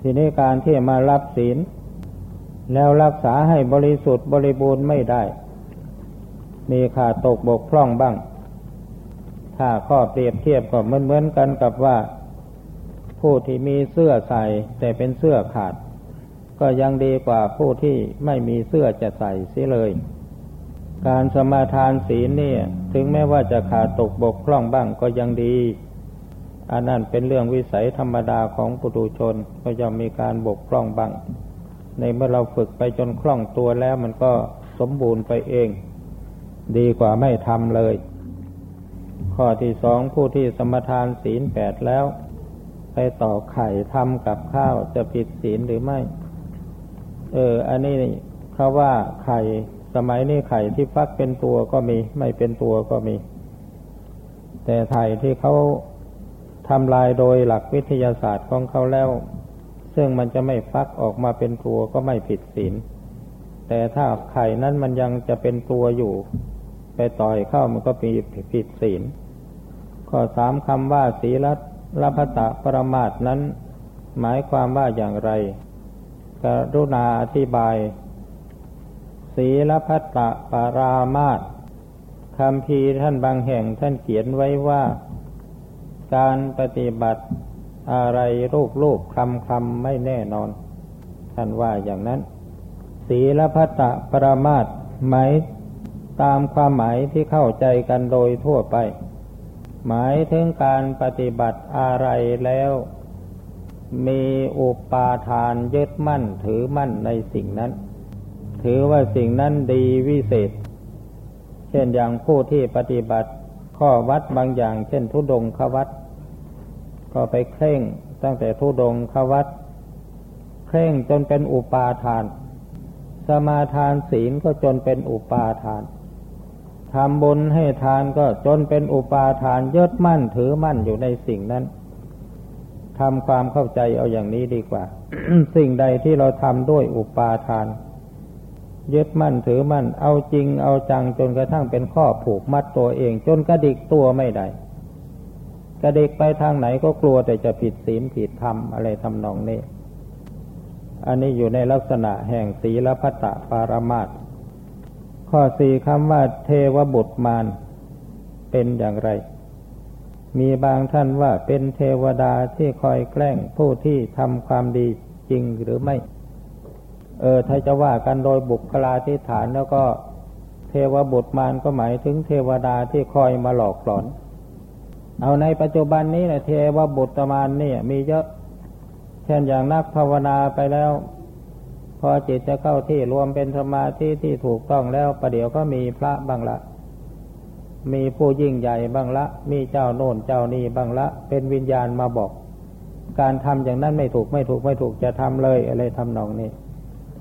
ทีนี้การที่มารับศีล แล้วรักษาให้บริสุทธิ์บริบูรณ์ไม่ได้ มีขาดตกบกพร่องบ้าง ถ้าข้อเปรียบเทียบก็เหมือนเหมือนกันกับว่า ผู้ที่มีเสื้อใส่แต่เป็นเสื้อขาด ก็ยังดีกว่าผู้ที่ไม่มีเสื้อจะใส่เสียเลย การสมาทานศีลนี่ถึงแม้ว่าจะขาดตกบกพร่องบ้างก็ยังดี อันนั้นเป็นเรื่องวิสัยธรรมดาของปุถุชนก็ย่อมมีการบกพร่องบ้าง ในเมื่อเราฝึกไปจนคล่องตัวแล้วมันก็สมบูรณ์ไปเอง ดีกว่าไม่ทำเลย ข้อที่สองผู้ที่สมทานศีลแปดแล้ว ไปต่อไข่ทำกับข้าวจะผิดศีลหรือไม่ เออ อันนี้เขาว่าไข่ สมัยนี้ไข่ที่ฟักเป็นตัวก็มี ไม่เป็นตัวก็มี แต่ไข่ที่เขาทำลายโดยหลักวิทยาศาสตร์ของเขาแล้ว ซึ่งมันจะไม่ฟักออกมาเป็นตัวก็ไม่ผิดศีลแต่ถ้าไข่นั้นมันยังจะเป็นตัวอยู่ ไปต่อยเข้ามันก็มีผิดศีลข้อสามคำว่าศีลลพตะปรมาตนั้น หมายความว่าอย่างไร กรุณาอธิบาย ศีลพัตตะปรามาตคำพีท่านบางแห่งท่านเขียนไว้ว่า การปฏิบัติอะไรรูปรูปคำคำไม่แน่นอน ท่านว่าอย่างนั้น ศีลพัตตะปรามาตหมายตามความหมายที่เข้าใจกันโดยทั่วไป หมายถึงการปฏิบัติอะไรแล้ว มีอุปาทานยึดมั่นถือมั่นในสิ่งนั้น ถือว่าสิ่งนั้นดีวิเศษ เช่นอย่างผู้ที่ปฏิบัติข้อวัดบางอย่าง เช่นทุดงขวัด ก็ไปเคร่งตั้งแต่ทุดงขวัด เคร่งจนเป็นอุปาทาน สมาทานศีลก็จนเป็นอุปาทานทำบุญให้ทานก็จนเป็นอุปาทานยึดมั่นถือมั่นอยู่ในสิ่งนั้นทำความเข้าใจเอาอย่างนี้ดีกว่า สิ่งใดที่เราทำด้วยอุปาทาน ยึดมั่นถือมั่น เอาจริงเอาจังจนกระทั่งเป็นข้อผูกมัดตัวเอง จนกระดิกตัวไม่ได้กระดิกไปทางไหนก็กลัวแต่จะผิดศีลผิดธรรมอะไรทำนองนี้ อันนี้อยู่ในลักษณะแห่งศีลพัตตปารมาตข้อสี่คำว่าเทวบุตรมารเป็นอย่างไร มีบางท่านว่าเป็นเทวดาที่คอยแกล้งผู้ที่ทำความดีจริงหรือไม่ เออถ้าจะว่ากันโดยบุคลาธิฐานแล้วก็เทวบุตรมารก็หมายถึงเทวดาที่คอยมาหลอกหลอน เอาในปัจจุบันนี้นะเทวบุตรมารนี่มีเยอะ เช่นอย่างนักภาวนาไปแล้ว พอจิตจะเข้าที่รวมเป็นสมาธิที่ถูกต้องแล้วประเดี๋ยวก็มีพระบ้างละมีผู้ยิ่งใหญ่บ้างละ มีเจ้าโน่นเจ้านี่บ้างละ เป็นวิญญาณมาบอก การทำอย่างนั้นไม่ถูกไม่ถูกไม่ถูกจะทำเลยอะไรทำนองนี้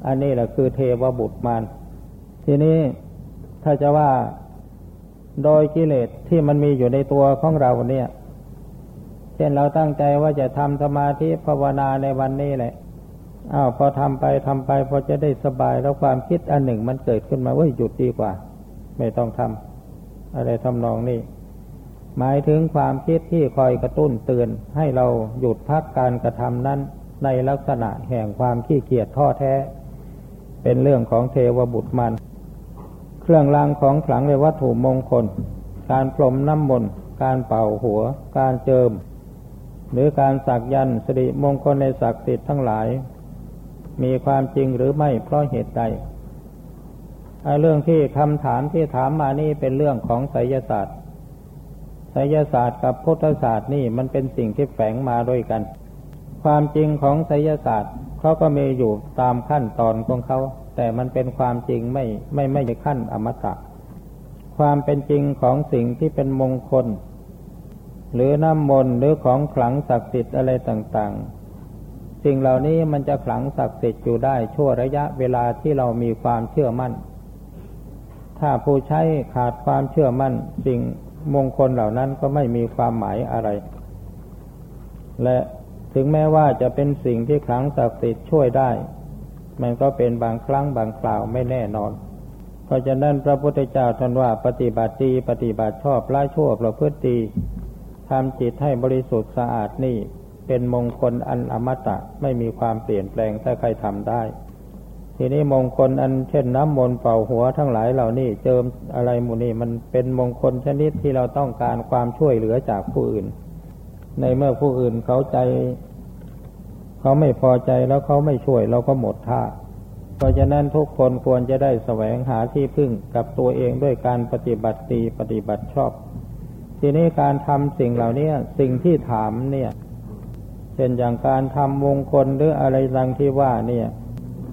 อันนี้แหละคือเทวบุตรมานทีนี้ถ้าจะว่าโดยกิเลสที่มันมีอยู่ในตัวของเราเนี่ย เช่นเราตั้งใจว่าจะทำสมาธิภาวนาในวันนี้แหละอ้าวพอทำไปทำไป พอจะได้สบายแล้วความคิดอันหนึ่งมันเกิดขึ้นมาว่าหยุดดีกว่า ไม่ต้องทำอะไรทำนองนี้ หมายถึงความคิดที่คอยกระตุ้นเตือน ให้เราหยุดพักการกระทำนั้นในลักษณะแห่งความขี้เกียจท้อแท้ เป็นเรื่องของเทวบุตรมัน เครื่องรางของขลังในวัตถุมงคล การพรมน้ำมนต์ การเป่าหัว การเจิม หรือการสักยันสิริมงคลในศักดิ์สิทธิ์ทั้งหลาย มีความจริงหรือไม่เพราะเหตุใดเรื่องที่คำถามที่ถามมานี่เป็นเรื่องของไสยศาสตร์ไสยศาสตร์กับพุทธศาสตร์นี่มันเป็นสิ่งที่แฝงมาด้วยกัน ความจริงของไสยศาสตร์ เขาก็มีอยู่ตามขั้นตอนของเขา แต่มันเป็นความจริงไม่ไม่ไม่ใช่ขั้นอมตะ ความเป็นจริงของสิ่งที่เป็นมงคล หรือน้ำมนต์หรือของขลังศักดิ์สิทธิ์อะไรต่าง ๆ สิ่งเหล่านี้มันจะขลังศักดิ์สิทธิ์อยู่ได้ชั่วระยะเวลาที่เรามีความเชื่อมั่น ถ้าผู้ใช้ขาดความเชื่อมั่น สิ่งมงคลเหล่านั้นก็ไม่มีความหมายอะไร และ ถึงแม้ว่าจะเป็นสิ่งที่ครั้งศักดิ์สิทธิ์ช่วยได้ มันก็เป็นบางครั้งบางคราวไม่แน่นอน เพราะฉะนั้นพระพุทธเจ้าท่านว่าปฏิบัติดีปฏิบัติชอบละชั่วประพฤติดีทำจิตให้บริสุทธิ์สะอาดนี่ เป็นมงคลอันอมตะไม่มีความเปลี่ยนแปลงถ้าใครทำได้ ทีนี้มงคลอันเช่นน้ำมนต์เป่าหัวทั้งหลายเหล่านี้เจิมอะไรมูนี่มันเป็นมงคลชนิดที่เราต้องการความช่วยเหลือจากผู้อื่น ในเมื่อผู้อื่นเขาใจ เขาไม่พอใจแล้วเขาไม่ช่วยเราก็หมดท่า เพราะฉะนั้นทุกคนควรจะได้แสวงหาที่พึ่งกับตัวเองด้วยการปฏิบัติดีปฏิบัติชอบ ทีนี้การทำสิ่งเหล่านี้สิ่งที่ถามเนี่ยเช่นอย่างการทำมงคลหรืออะไรดังที่ว่าเนี่ย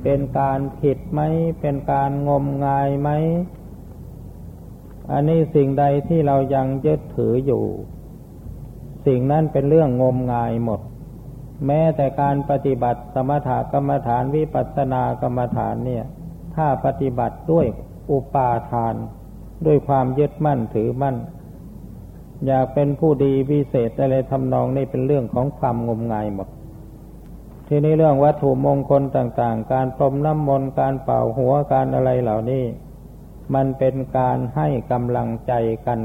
เป็นการผิดไหมเป็นการงมงายไหมอันนี้สิ่งใดที่เรายังยึดถืออยู่ สิ่งนั้นเป็นเรื่องงมงายหมด แม้แต่การปฏิบัติสมถกรรมฐานวิปัสสนากรรมฐานเนี่ย ถ้าปฏิบัติด้วยอุปาทาน ด้วยความยึดมั่นถือมั่น อยากเป็นผู้ดีวิเศษอะไรทำนองนี่เป็นเรื่องของความงมงายหมด ทีนี้เรื่องวัตถุมงคลต่างๆ การพรมน้ำมนต์การเป่าหัวการอะไรเหล่านี้ มันเป็นการให้กำลังใจกัน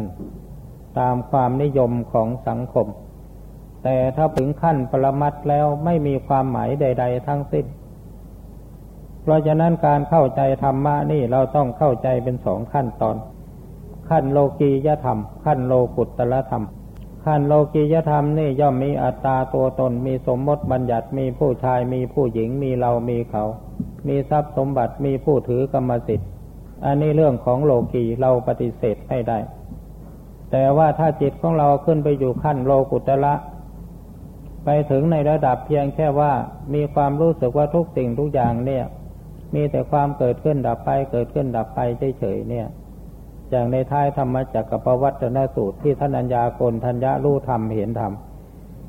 ตามความนิยมของสังคม แต่ถ้าถึงขั้นปรมัตแล้วไม่มีความหมายใด ๆ ทั้งสิ้น เพราะฉะนั้นการเข้าใจธรรมะนี่เราต้องเข้าใจเป็นสองขั้นตอน ขั้นโลกียธรรม ขั้นโลกุตตรธรรม ขั้นโลกียธรรมนี่ย่อมมีอัตตาตัวตน มีสมมติบัญญัติมีผู้ชายมีผู้หญิงมีเรามีเขา มีทรัพย์สมบัติมีผู้ถือกรรมสิทธิ์อันนี้เรื่องของโลกีเราปฏิเสธไม่ได้ แต่ว่าถ้าจิตของเราขึ้นไปอยู่ขั้นโลกุตละ ไปถึงในระดับเพียงแค่ว่ามีความรู้สึกว่าทุกสิ่งทุกอย่างเนี่ย มีแต่ความเกิดขึ้นดับไป เกิดขึ้นดับไปเฉยๆเนี่ย อย่างในท้ายธรรมจักรปวัตนสูตรที่ท่านัญญาโกนทัญญารู้ธรรมเห็นธรรม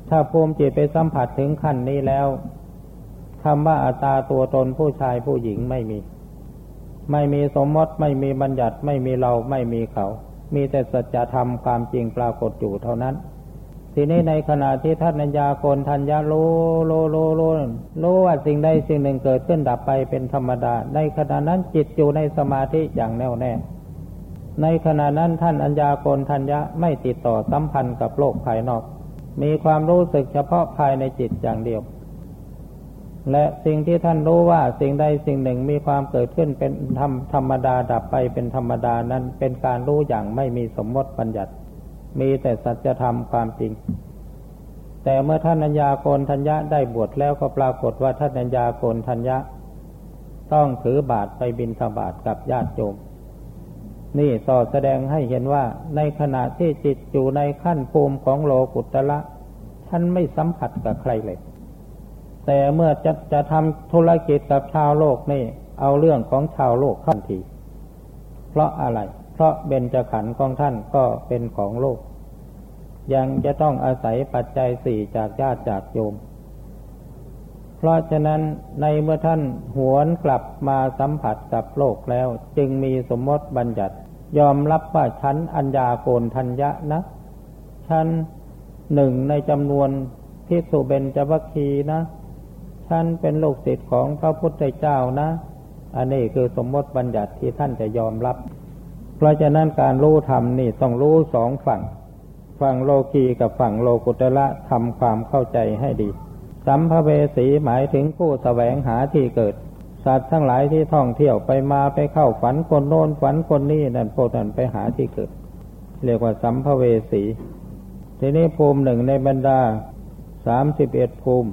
ถ้าภูมิจิตไปสัมผัสถึงขั้นนี้แล้วคำว่าอัตตาตัวตนผู้ชายผู้หญิงไม่มี ไม่มีสมมติไม่มีบัญญัติไม่มีเราไม่มีเขา มีแต่สัจธรรมความจริงปรากฏอยู่เท่านั้น ทีนี้ในขณะที่ท่านอัญญาโกณฑัญญะโลโลโลโลรู้ว่าสิ่งใดสิ่งหนึ่งเกิดขึ้นดับไปเป็นธรรมดา ในขณะนั้นจิตอยู่ในสมาธิอย่างแน่วแน่ ในขณะนั้นท่านอัญญาโกณฑัญญะไม่ติดต่อสัมพันธ์กับโลกภายนอก มีความรู้สึกเฉพาะภายในจิตอย่างเดียว และสิ่งที่ท่านรู้ว่าสิ่งใดสิ่งหนึ่งมีความเกิดขึ้นเป็นธรรมธรรมดาดับไปเป็นธรรมดานั้นเป็นการรู้อย่างไม่มีสมมติบัญญัติ มีแต่สัจธรรมความจริง แต่เมื่อท่านอัญญาโกนทัญญะได้บวชแล้วก็ปรากฏว่าท่านอัญญาโกนทัญญะ ต้องถือบาทไปบินทบาทกับญาติโยมนี่สอแสดงให้เห็นว่าในขณะที่จิตอยู่ในขั้นภูมิของโลกุตละท่านไม่สัมผัสกับใครเลย แต่เมื่อจะจะทำธุรกิจกับชาวโลกนี่ เอาเรื่องของชาวโลกขั้นที เพราะอะไร เพราะเบญจขันธ์ของท่านก็เป็นของโลก ยังจะต้องอาศัยปัจจัยสี่จากญาติจากโยม เพราะฉะนั้นในเมื่อท่านหวนกลับมาสัมผัสกับโลกแล้ว จึงมีสมมติบัญญัติ ยอมรับว่าฉันอัญญาโกนทัญญะนะฉันหนึ่งในจำนวนพิสุเบนจวัคคีนะฉฉันเป็นลูกศิษย์ของพระพุทธเจ้านะ อันนี้คือสมมติบัญญัติที่ท่านจะยอมรับ เพราะฉะนั้นการรู้ธรรมนี่ต้องรู้สองฝั่ง ฝั่งโลกีกับฝั่งโลกุตละทำความเข้าใจให้ดี สัมภเวสีหมายถึงผู้แสวงหาที่เกิด สัตว์ทั้งหลายที่ท่องเที่ยวไปมาไปเข้าฝันคนโน้นฝันคนนี้นั่นพวกนั้นไปหาที่เกิด เรียกว่าสัมภเวสี ทีนี้ภูมิหนึ่งในบรรดาสามสิบเอ็ดภูมิ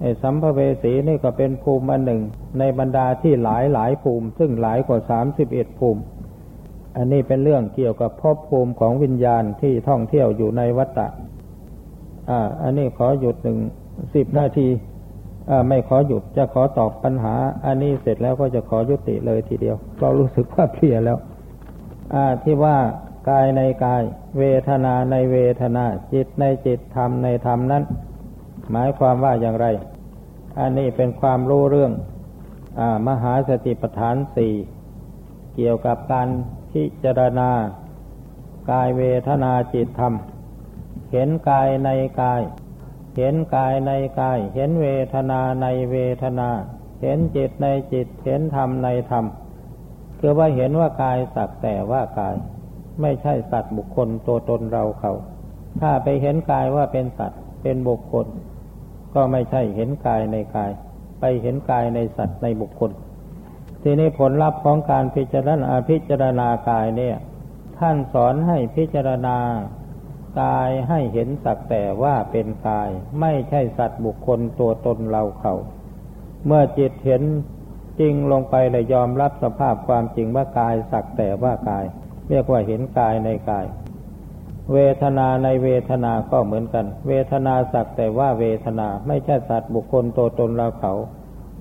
ไอ้สัมภเวสีนี่ก็เป็นภูมิอันหนึ่ง ในบรรดาที่หลายหลายภูมิ ซึ่งหลายกว่าสามสิบเอ็ดภูมิ อันนี้เป็นเรื่องเกี่ยวกับภพภูมิของวิญญาณที่ท่องเที่ยวอยู่ในวัฏฏะอ่า อันนี้ขอหยุดหนึ่งสิบนาทีอ่าไม่ขอหยุดจะขอตอบปัญหา อันนี้เสร็จแล้วก็จะขอยุติเลยทีเดียว เรารู้สึกว่าเพลียแล้ว อ่า ที่ว่ากายในกาย เวทนาในเวทนา จิตในจิตธรรมในธรรมนั้น หมายความว่าอย่างไร อันนี้เป็นความรู้เรื่อง อ่า มหาสติปัฏฐานสี่เกี่ยวกับการ พิจารณากายเวทนาจิตธรรม เห็นกายในกาย เห็นกายในกาย เห็นเวทนาในเวทนา เห็นจิตในจิต เห็นธรรมในธรรม คือว่าเห็นว่ากายสักแต่ว่ากาย ไม่ใช่สัตว์บุคคลตัวตนเราเขา ถ้าไปเห็นกายว่าเป็นสัตว์เป็นบุคคล ก็ไม่ใช่เห็นกายในกาย ไปเห็นกายในสัตว์ในบุคคล ทีนี้ผลลัพธ์ของการพิจารณาพิจารณากายเนี่ย ท่านสอนให้พิจารณากายให้เห็นสักแต่ว่าเป็นกาย ไม่ใช่สัตว์บุคคลตัวตนเราเขา เมื่อจิตเห็นจริงลงไปเลยยอมรับสภาพความจริงว่ากายสักแต่ว่ากาย เรียกว่าเห็นกายในกาย เวทนาในเวทนาก็เหมือนกัน เวทนาสักแต่ว่าเวทนาไม่ใช่สัตว์บุคคลตัวตนเราเขา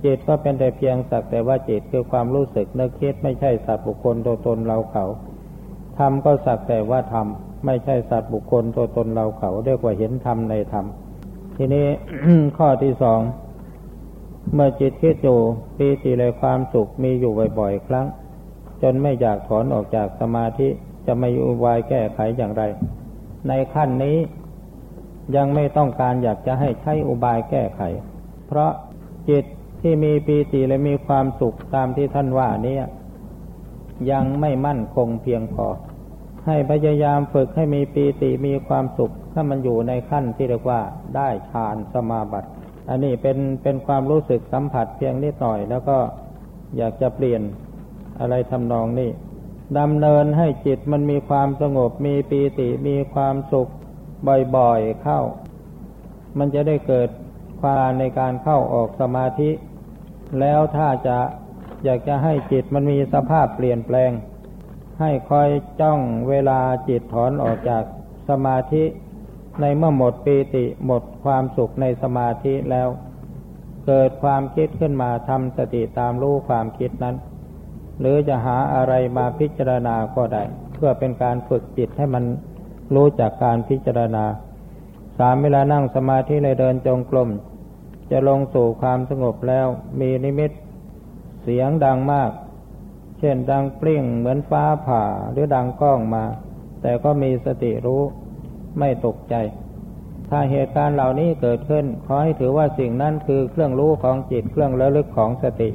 จิตก็เป็นแต่เพียงสักแต่ว่าจิตคือความรู้สึกนึกคิดไม่ใช่สัตว์บุคคลตัวตนเราเขาธรรมก็สักแต่ว่าธรรมไม่ใช่สัตว์บุคคลตัวตนเราเขาเรียกว่าเห็นธรรมในธรรมทีนี้ข้อที่สองเมื่อจิตคิดอยู่ปีติเลยความสุขมีอยู่บ่อยๆครั้ง จนไม่อยากถอนออกจากสมาธิจะไม่อุบายแก้ไขอย่างไร ในขั้นนี้ยังไม่ต้องการอยากจะให้ใช้อุบายแก้ไข เพราะจิต ที่มีปีติและมีความสุขตามที่ท่านว่านี้ยังไม่มั่นคงเพียงพอ ให้พยายามฝึกให้มีปีติมีความสุข ถ้ามันอยู่ในขั้นที่เรียกว่าได้ฌานสมาบัติ อันนี้เป็นเป็นความรู้สึกสัมผัสเพียงนิดหน่อย แล้วก็อยากจะเปลี่ยนอะไรทำนองนี้ดำเนินให้จิตมันมีความสงบมีปีติมีความสุขบ่อยๆเข้า มันจะได้เกิด ควาในการเข้าออกสมาธิ แล้วถ้าจะอยากจะให้จิตมันมีสภาพเปลี่ยนแปลง ให้คอยจ้องเวลาจิตถอนออกจากสมาธิ ในเมื่อหมดปีติหมดความสุขในสมาธิแล้ว เกิดความคิดขึ้นมาทำสติตามรู้ความคิดนั้น หรือจะหาอะไรมาพิจารณาก็ได้ เพื่อเป็นการฝึกจิตให้มันรู้จากการพิจารณาสามเวลานั่งสมาธิเลยเดินจงกรม จะลงสู่ความสงบแล้วมีนิมิตเสียงดังมาก เช่นดังเปรี้ยงเหมือนฟ้าผ่าหรือดังก้องมา แต่ก็มีสติรู้ไม่ตกใจ ถ้าเหตุการณ์เหล่านี้เกิดขึ้น ขอให้ถือว่าสิ่งนั้นคือเครื่องรู้ของจิตเครื่องระลึกของสติ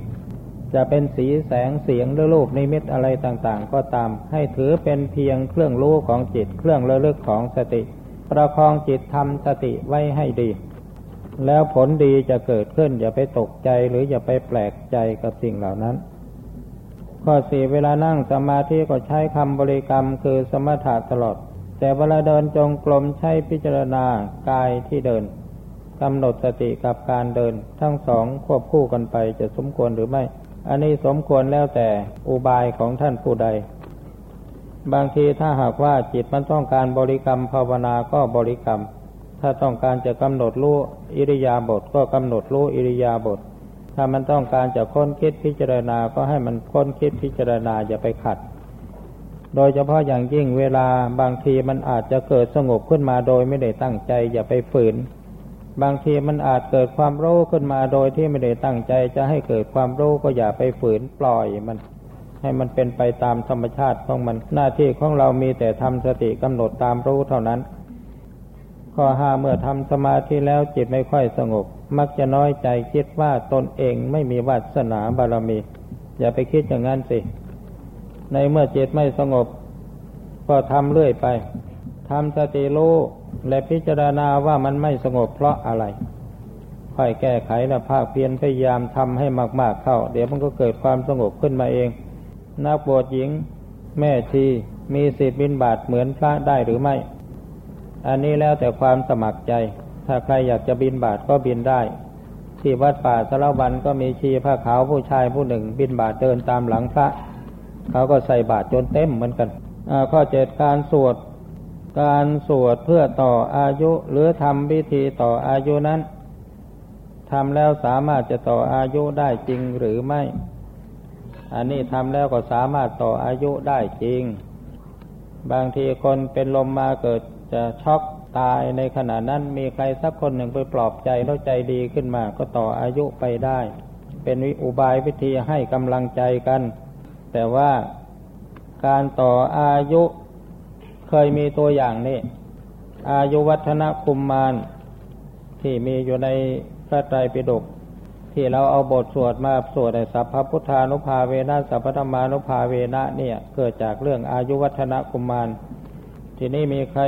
จะเป็นสีแสงเสียงหรือรูปนิมิตอะไรต่างๆ ก็ตาม ให้ถือเป็นเพียงเครื่องรู้ของจิตเครื่องระลึกของสติ ประคองจิตทำสติไว้ให้ดี แล้วผลดีจะเกิดขึ้น อย่าไปตกใจหรืออย่าไปแปลกใจกับสิ่งเหล่านั้น ข้อสี่เวลานั่งสมาธิก็ใช้คำบริกรรมคือสมถะตลอด แต่เวลาเดินจงกรมใช้พิจารณากายที่เดินกำหนดสติกับการเดิน ทั้งสองควบคู่กันไปจะสมควรหรือไม่ อันนี้สมควรแล้วแต่อุบายของท่านผู้ใด บางทีถ้าหากว่าจิตมันต้องการบริกรรมภาวนาก็บริกรรม ถ้าต้องการจะกำหนดรู้อิริยาบถก็กำหนดรู้อิริยาบถถ้ามันต้องการจะค้นคิดพิจารณาก็ให้มันค้นคิดพิจารณาอย่าไปขัด โดยเฉพาะอย่างยิ่งเวลาบางทีมันอาจจะเกิดสงบขึ้นมาโดยไม่ได้ตั้งใจ อย่าไปฝืน บางทีมันอาจเกิดความรู้ขึ้นมาโดยที่ไม่ได้ตั้งใจ จะให้เกิดความรู้ก็อย่าไปฝืนปล่อยมัน ให้มันเป็นไปตามธรรมชาติของมันหน้าที่ของเรามีแต่ทำสติกำหนดตามรู้เท่านั้น ข้อห้าเมื่อทำสมาธิแล้วจิตไม่ค่อยสงบ มักจะน้อยใจคิดว่าตนเองไม่มีวาสนาบารมี อย่าไปคิดอย่างนั้นสิ ในเมื่อจิตไม่สงบ ก็ทำเรื่อยไปทำสติรู้และพิจารณาว่ามันไม่สงบเพราะอะไร ค่อยแก้ไขและภาคเพียรพยายามทำให้มาก ๆเข้า เดี๋ยวมันก็เกิดความสงบขึ้นมาเอง นักบวชหญิง แม่ชีมีสิทธิ์บินบาตเหมือนพระได้หรือไม่ อันนี้แล้วแต่ความสมัครใจ ถ้าใครอยากจะบินบาตก็บินได้ ที่วัดป่าสารวันก็มีชีผ้าขาวผู้ชายผู้หนึ่ง บินบาตเดินตามหลังพระ เขาก็ใส่บาตรจนเต็มเหมือนกันข้อเจ็ดการสวด การสวดเพื่อต่ออายุหรือทำพิธีต่ออายุนั้นทำแล้วสามารถจะต่ออายุได้จริงหรือไม่ อันนี้ทำแล้วก็สามารถต่ออายุได้จริง บางทีคนเป็นลมมาเกิด จะช็อกตายในขณะนั้นมีใครสักคนหนึ่งไปปลอบใจแล้วใจดีขึ้นมาก็ต่ออายุไปได้ เป็นวิอุบายวิธีให้กำลังใจกัน แต่ว่าการต่ออายุเคยมีตัวอย่างนี่อายุวัฒนคุมมานที่มีอยู่ในพระไตรปิฎกที่เราเอาบทสวดมาสวดในสัพพพุทธานุภาเวนะสัพพธรรมานุภาเวนะเนี่ย เกิดจากเรื่องอายุวัฒนคุมมาน ทีนี้มีใคร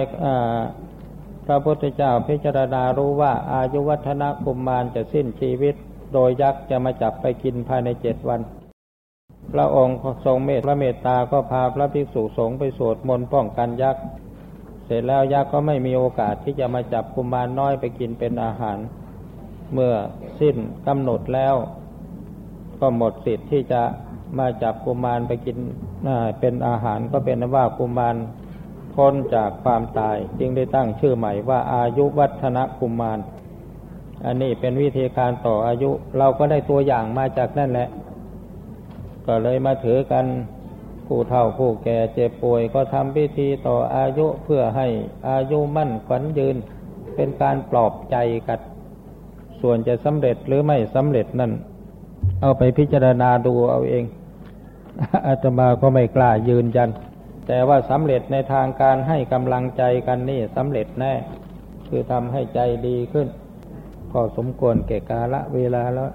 พระพุทธเจ้าพิจารณารู้ว่าอายุวัฒนคุมมานจะสิ้นชีวิต โดยยักษ์จะมาจับไปกินภายในเจ็ดวัน พระองค์ทรงเมตพระเมตตาก็พาพระภิกษุสงฆ์ไปสวดมนต์ป้องกันยักษ์เสร็จแล้วยักษ์ก็ไม่มีโอกาสที่จะมาจับกุมารน้อยไปกินเป็นอาหาร เมื่อสิ้นกำหนดแล้ว ก็หมดสิทธิ์ที่จะมาจับกุมารไปกินเป็นอาหารก็เป็นว่ากุมาร พ้นจากความตายจึงได้ตั้งชื่อใหม่ว่าอายุวัฒนกุมาร อันนี้เป็นวิธีการต่ออายุ เราก็ได้ตัวอย่างมาจากนั่นแหละ ก็เลยมาถือกันผู้เฒ่าผู้แก่เจ็บป่วย ก็ทำพิธีต่ออายุเพื่อให้อายุมั่นขวัญยืน เป็นการปลอบใจกันส่วนจะสำเร็จหรือไม่สำเร็จนั่น เอาไปพิจารณาดูเอาเองอาตมาก็ไม่กล้ายืนยัน แต่ว่าสำเร็จในทางการให้กำลังใจกันนี่สำเร็จแน่ คือทำให้ใจดีขึ้น ก็สมควรแก่กาละเวลาแล้ว